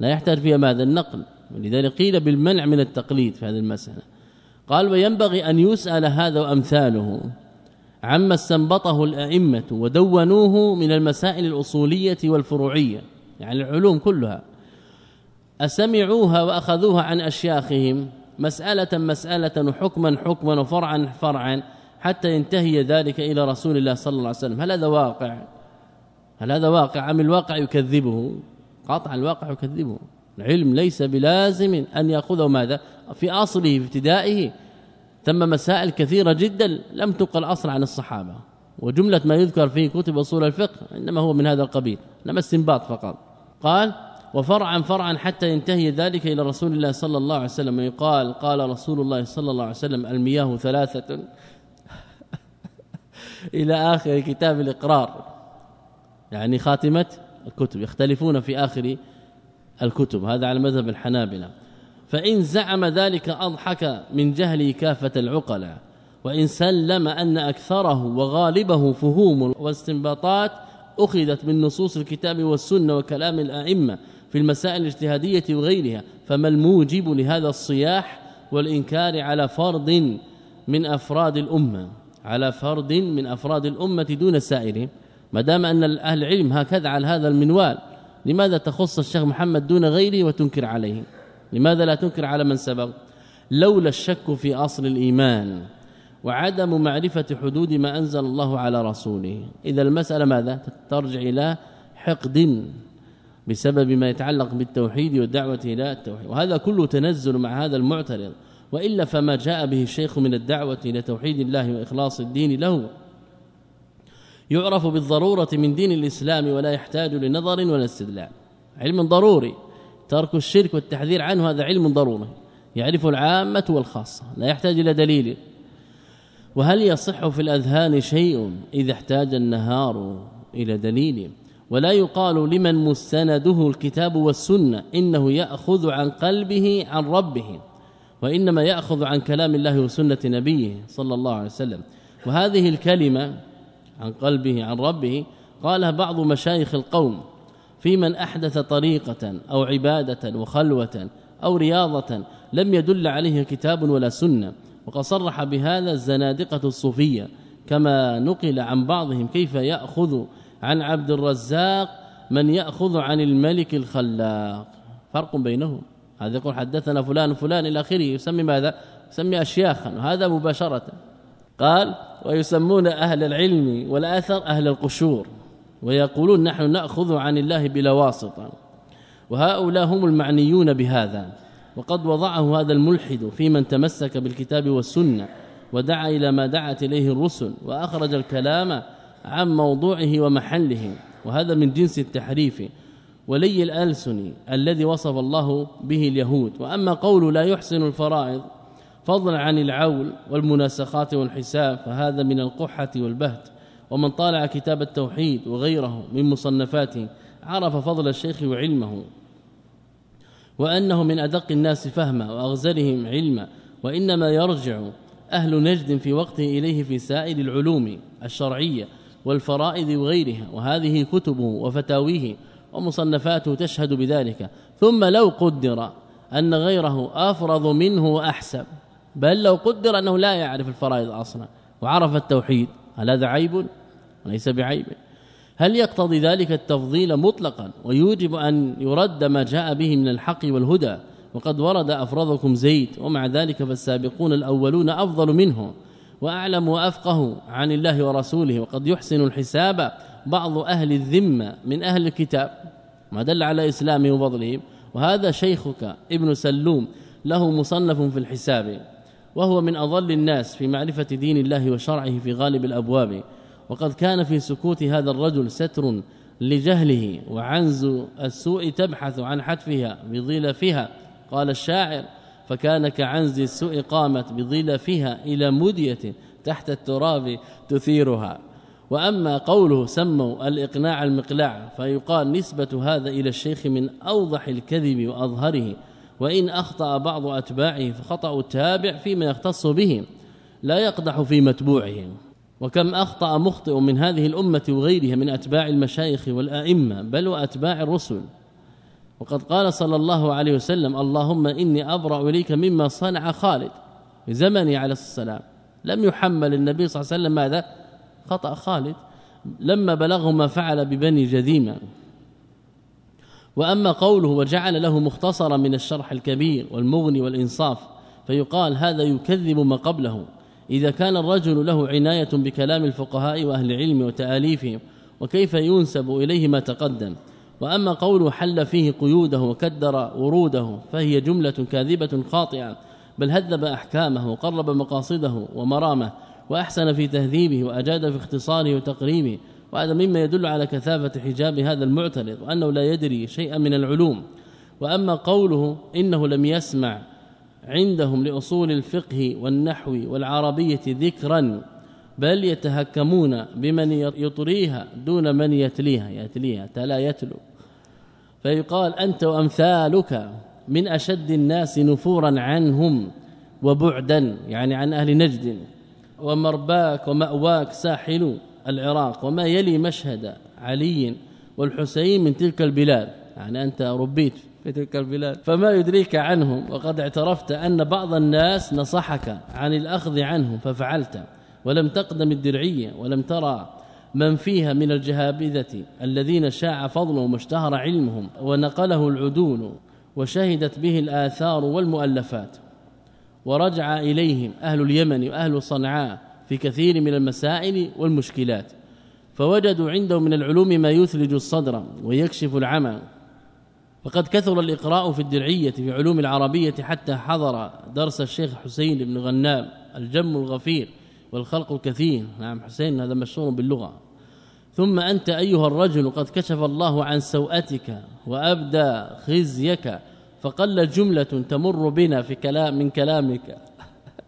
لا يحتاج فيها ماذا؟ النقل. ولذلك قيل بالمنع من التقليد في هذه المسألة. قال وينبغي أن يسأل هذا وأمثاله عما استنبطه الأئمة ودونوه من المسائل الأصولية والفروعية يعني العلوم كلها. أسمعوها وأخذوها عن أشياخهم مسألة مسألة وحكما حكما وفرعا فرعا حتى ينتهي ذلك إلى رسول الله صلى الله عليه وسلم. هل هذا واقع؟ هل هذا واقع أم الواقع يكذبه؟ قطعا الواقع يكذبه. العلم ليس بلازم أن يأخذه. ماذا؟ في أصله في ابتدائه. ثم مسائل كثيرة جدا لم تقل أصلا عن الصحابة. وجملة ما يذكر في كتب أصول الفقه إنما هو من هذا القبيل. إنما استنباط فقط. قال وفرعا فرعا حتى ينتهي ذلك إلى رسول الله صلى الله عليه وسلم. يقال قال رسول الله صلى الله عليه وسلم المياه ثلاثة. *laughs* إلى آخر كتاب الإقرار. يعني خاتمة الكتب يختلفون في آخر الكتب. هذا على مذهب الحنابلة. فإن زعم ذلك أضحك من جهل كافة العقلاء. وإن سلم أن أكثره وغالبه فهوم واستنباطات أخذت من نصوص الكتاب والسنة وكلام الأئمة. في المسائل الاجتهادية وغيرها فما الموجب لهذا الصياح والإنكار على فرد من أفراد الأمة على فرد من أفراد الأمة دون سائرهم ما دام أن أهل العلم هكذا على هذا المنوال لماذا تخص الشيخ محمد دون غيره وتنكر عليه؟ لماذا لا تنكر على من سبق؟ لولا الشك في أصل الإيمان وعدم معرفة حدود ما أنزل الله على رسوله. إذا المسألة ماذا؟ ترجع إلى حقد. بسبب ما يتعلق بالتوحيد والدعوة إلى التوحيد. وهذا كله تنزل مع هذا المعترض. وإلا فما جاء به الشيخ من الدعوة إلى توحيد الله وإخلاص الدين له. يعرف بالضرورة من دين الإسلام ولا يحتاج لنظر ولا استدلال. علم ضروري. ترك الشرك والتحذير عنه هذا علم ضروري. يعرفه العامة والخاصة. لا يحتاج إلى دليل. وهل يصح في الأذهان شيء إذا احتاج النهار إلى دليل؟ ولا يقال لمن مستنده الكتاب والسنة إنه يأخذ عن قلبه عن ربه وإنما يأخذ عن كلام الله وسنة نبيه صلى الله عليه وسلم. وهذه الكلمة عن قلبه عن ربه قالها بعض مشايخ القوم في من أحدث طريقة أو عبادة وخلوة أو رياضة لم يدل عليه كتاب ولا سنة وقد صرح بهذا الزنادقة الصوفية كما نقل عن بعضهم كيف يأخذ عن عبد الرزاق من يأخذ عن الملك الخلاق. فرق بينهم. هذا يقول حدثنا فلان فلان إلى آخره يسمي ماذا؟ يسمي أشياخا. وهذا مباشرة. قال ويسمون أهل العلم والآثر أهل القشور ويقولون نحن نأخذ عن الله بلا واسطة. وهؤلاء هم المعنيون بهذا. وقد وضعه هذا الملحد في من تمسك بالكتاب والسنة ودعا إلى ما دعت إليه الرسل وأخرج الكلام عن موضوعه ومحله وهذا من جنس التحريف ولي الألسن الذي وصف الله به اليهود. وأما قول لا يحسن الفرائض فضلا عن العول والمناسخات والحساب فهذا من القحة والبهت. ومن طالع كتاب التوحيد وغيره من مصنفاته عرف فضل الشيخ وعلمه وأنه من أدق الناس فهما واغزلهم علما. وإنما يرجع أهل نجد في وقته إليه في سائر العلوم الشرعية والفرائض وغيرها وهذه كتبه وفتاويه ومصنفاته تشهد بذلك. ثم لو قدر أن غيره أفرض منه وأحسن بل لو قدر أنه لا يعرف الفرائض أصلا وعرف التوحيد هل هذا عيب؟ وليس بعيب. هل يقتضي ذلك التفضيل مطلقا ويوجب أن يرد ما جاء به من الحق والهدى؟ وقد ورد أفرضكم زيد ومع ذلك فالسابقون الأولون أفضل منه. وأعلم وأفقه عن الله ورسوله وقد يحسن الحساب بعض أهل الذمة من أهل الكتاب ما دل على إسلامه وفضلهم وهذا شيخك ابن سلوم له مصنف في الحساب وهو من أضل الناس في معرفة دين الله وشرعه في غالب الأبواب. وقد كان في سكوت هذا الرجل ستر لجهله وعنز السوء تبحث عن حتفها بظلفها قال الشاعر فكان كعنز السوء قامت بظلفها إلى مدية تحت التراب تثيرها. وأما قوله سموا الإقناع المقلاع فيقال نسبة هذا إلى الشيخ من أوضح الكذب وأظهره وإن أخطأ بعض أتباعه فخطأ التابع فيما يختص به لا يقدح في متبوعه. وكم أخطأ مخطئ من هذه الأمة وغيرها من أتباع المشايخ والأئمة بل وأتباع الرسل. وقد قال صلى الله عليه وسلم اللهم إني أبرأ إليك مما صنع خالد في زمنه عليه السلام لم يحمل النبي صلى الله عليه وسلم ماذا؟ خطأ خالد. لما بلغه ما فعل ببني جذيمة. وأما قوله وجعل له مختصرا من الشرح الكبير والمغني والإنصاف فيقال هذا يكذب ما قبله. إذا كان الرجل له عناية بكلام الفقهاء وأهل العلم وتآليفهم وكيف ينسب إليه ما تقدم؟ وأما قوله حل فيه قيوده وكدر وروده فهي جملة كاذبة خاطئة بل هذب أحكامه وقرب مقاصده ومرامه وأحسن في تهذيبه وأجاد في اختصاره وتقريبه وهذا مما يدل على كثافة حجاب هذا المعترض وأنه لا يدري شيئا من العلوم. وأما قوله إنه لم يسمع عندهم لأصول الفقه والنحو والعربية ذكرا بل يتهكمون بمن يطريها دون من يتليها يتليها تلا يتلو. فيقال أنت وأمثالك من أشد الناس نفورا عنهم وبعدا يعني عن أهل نجد ومرباك ومأواك ساحل العراق وما يلي مشهد علي والحسين من تلك البلاد يعني أنت ربيت في تلك البلاد. فما يدريك عنهم وقد اعترفت أن بعض الناس نصحك عن الأخذ عنهم ففعلت. ولم تقدم الدرعية ولم ترى من فيها من الجهابذة الذين شاع فضلهم واشتهر علمهم ونقله العدول وشهدت به الآثار والمؤلفات. ورجع إليهم أهل اليمن وأهل صنعاء في كثير من المسائل والمشكلات فوجدوا عنده من العلوم ما يثلج الصدر ويكشف العمى. وقد كثر الإقراء في الدرعية في علوم العربية حتى حضر درس الشيخ حسين بن غنام الجم الغفير والخلق الكثير نعم حسين هذا مشهور باللغة. ثم أنت أيها الرجل قد كشف الله عن سوءتك وأبدى خزيك فقل جملة تمر بنا في كلام من كلامك.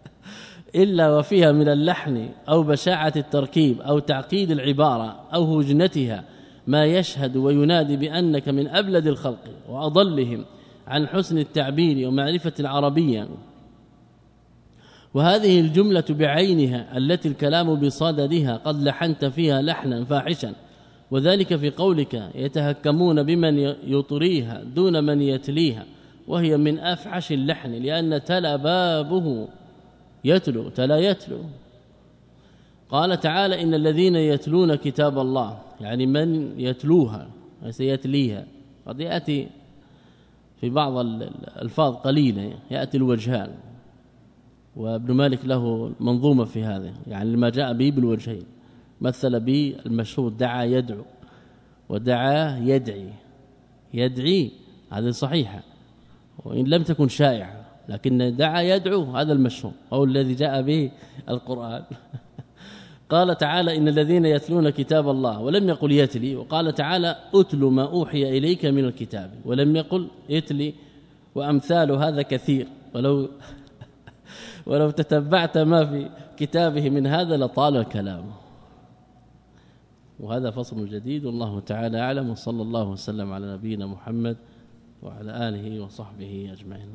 *laughs* إلا وفيها من اللحن أو بشاعة التركيب أو تعقيد العبارة أو هجنتها ما يشهد وينادي بأنك من أبلد الخلق وأضلهم عن حسن التعبير ومعرفة العربية. وهذه الجملة بعينها التي الكلام بصددها قد لحنت فيها لحنا فاحشا. وذلك في قولك يتهكمون بمن يطريها دون من يتليها وهي من أفحش اللحن لأن تلا بابه يتلو تلا يتلو. قال تعالى إن الذين يتلون كتاب الله يعني من يتلوها سيتليها. قد يأتي في بعض الألفاظ قليلة يأتي الوجهان. وابن مالك له منظومة في هذا يعني لما جاء به بالوجهين. مثل به المشهور دعا يدعو ودعا يدعي. يدعي هذه صحيحة وإن لم تكن شائعة لكن دعا يدعو هذا المشهور أو الذي جاء به القرآن. *laughs* قال تعالى إن الذين يتلون كتاب الله ولم يقل يتلي وقال تعالى أتل ما أوحي إليك من الكتاب ولم يقل اتلي وأمثال هذا كثير. ولو ولو تتبعت ما في كتابه من هذا لطال الكلام. وهذا فصل جديد والله تعالى أعلم وصلى الله وسلم على نبينا محمد وعلى آله وصحبه أجمعين.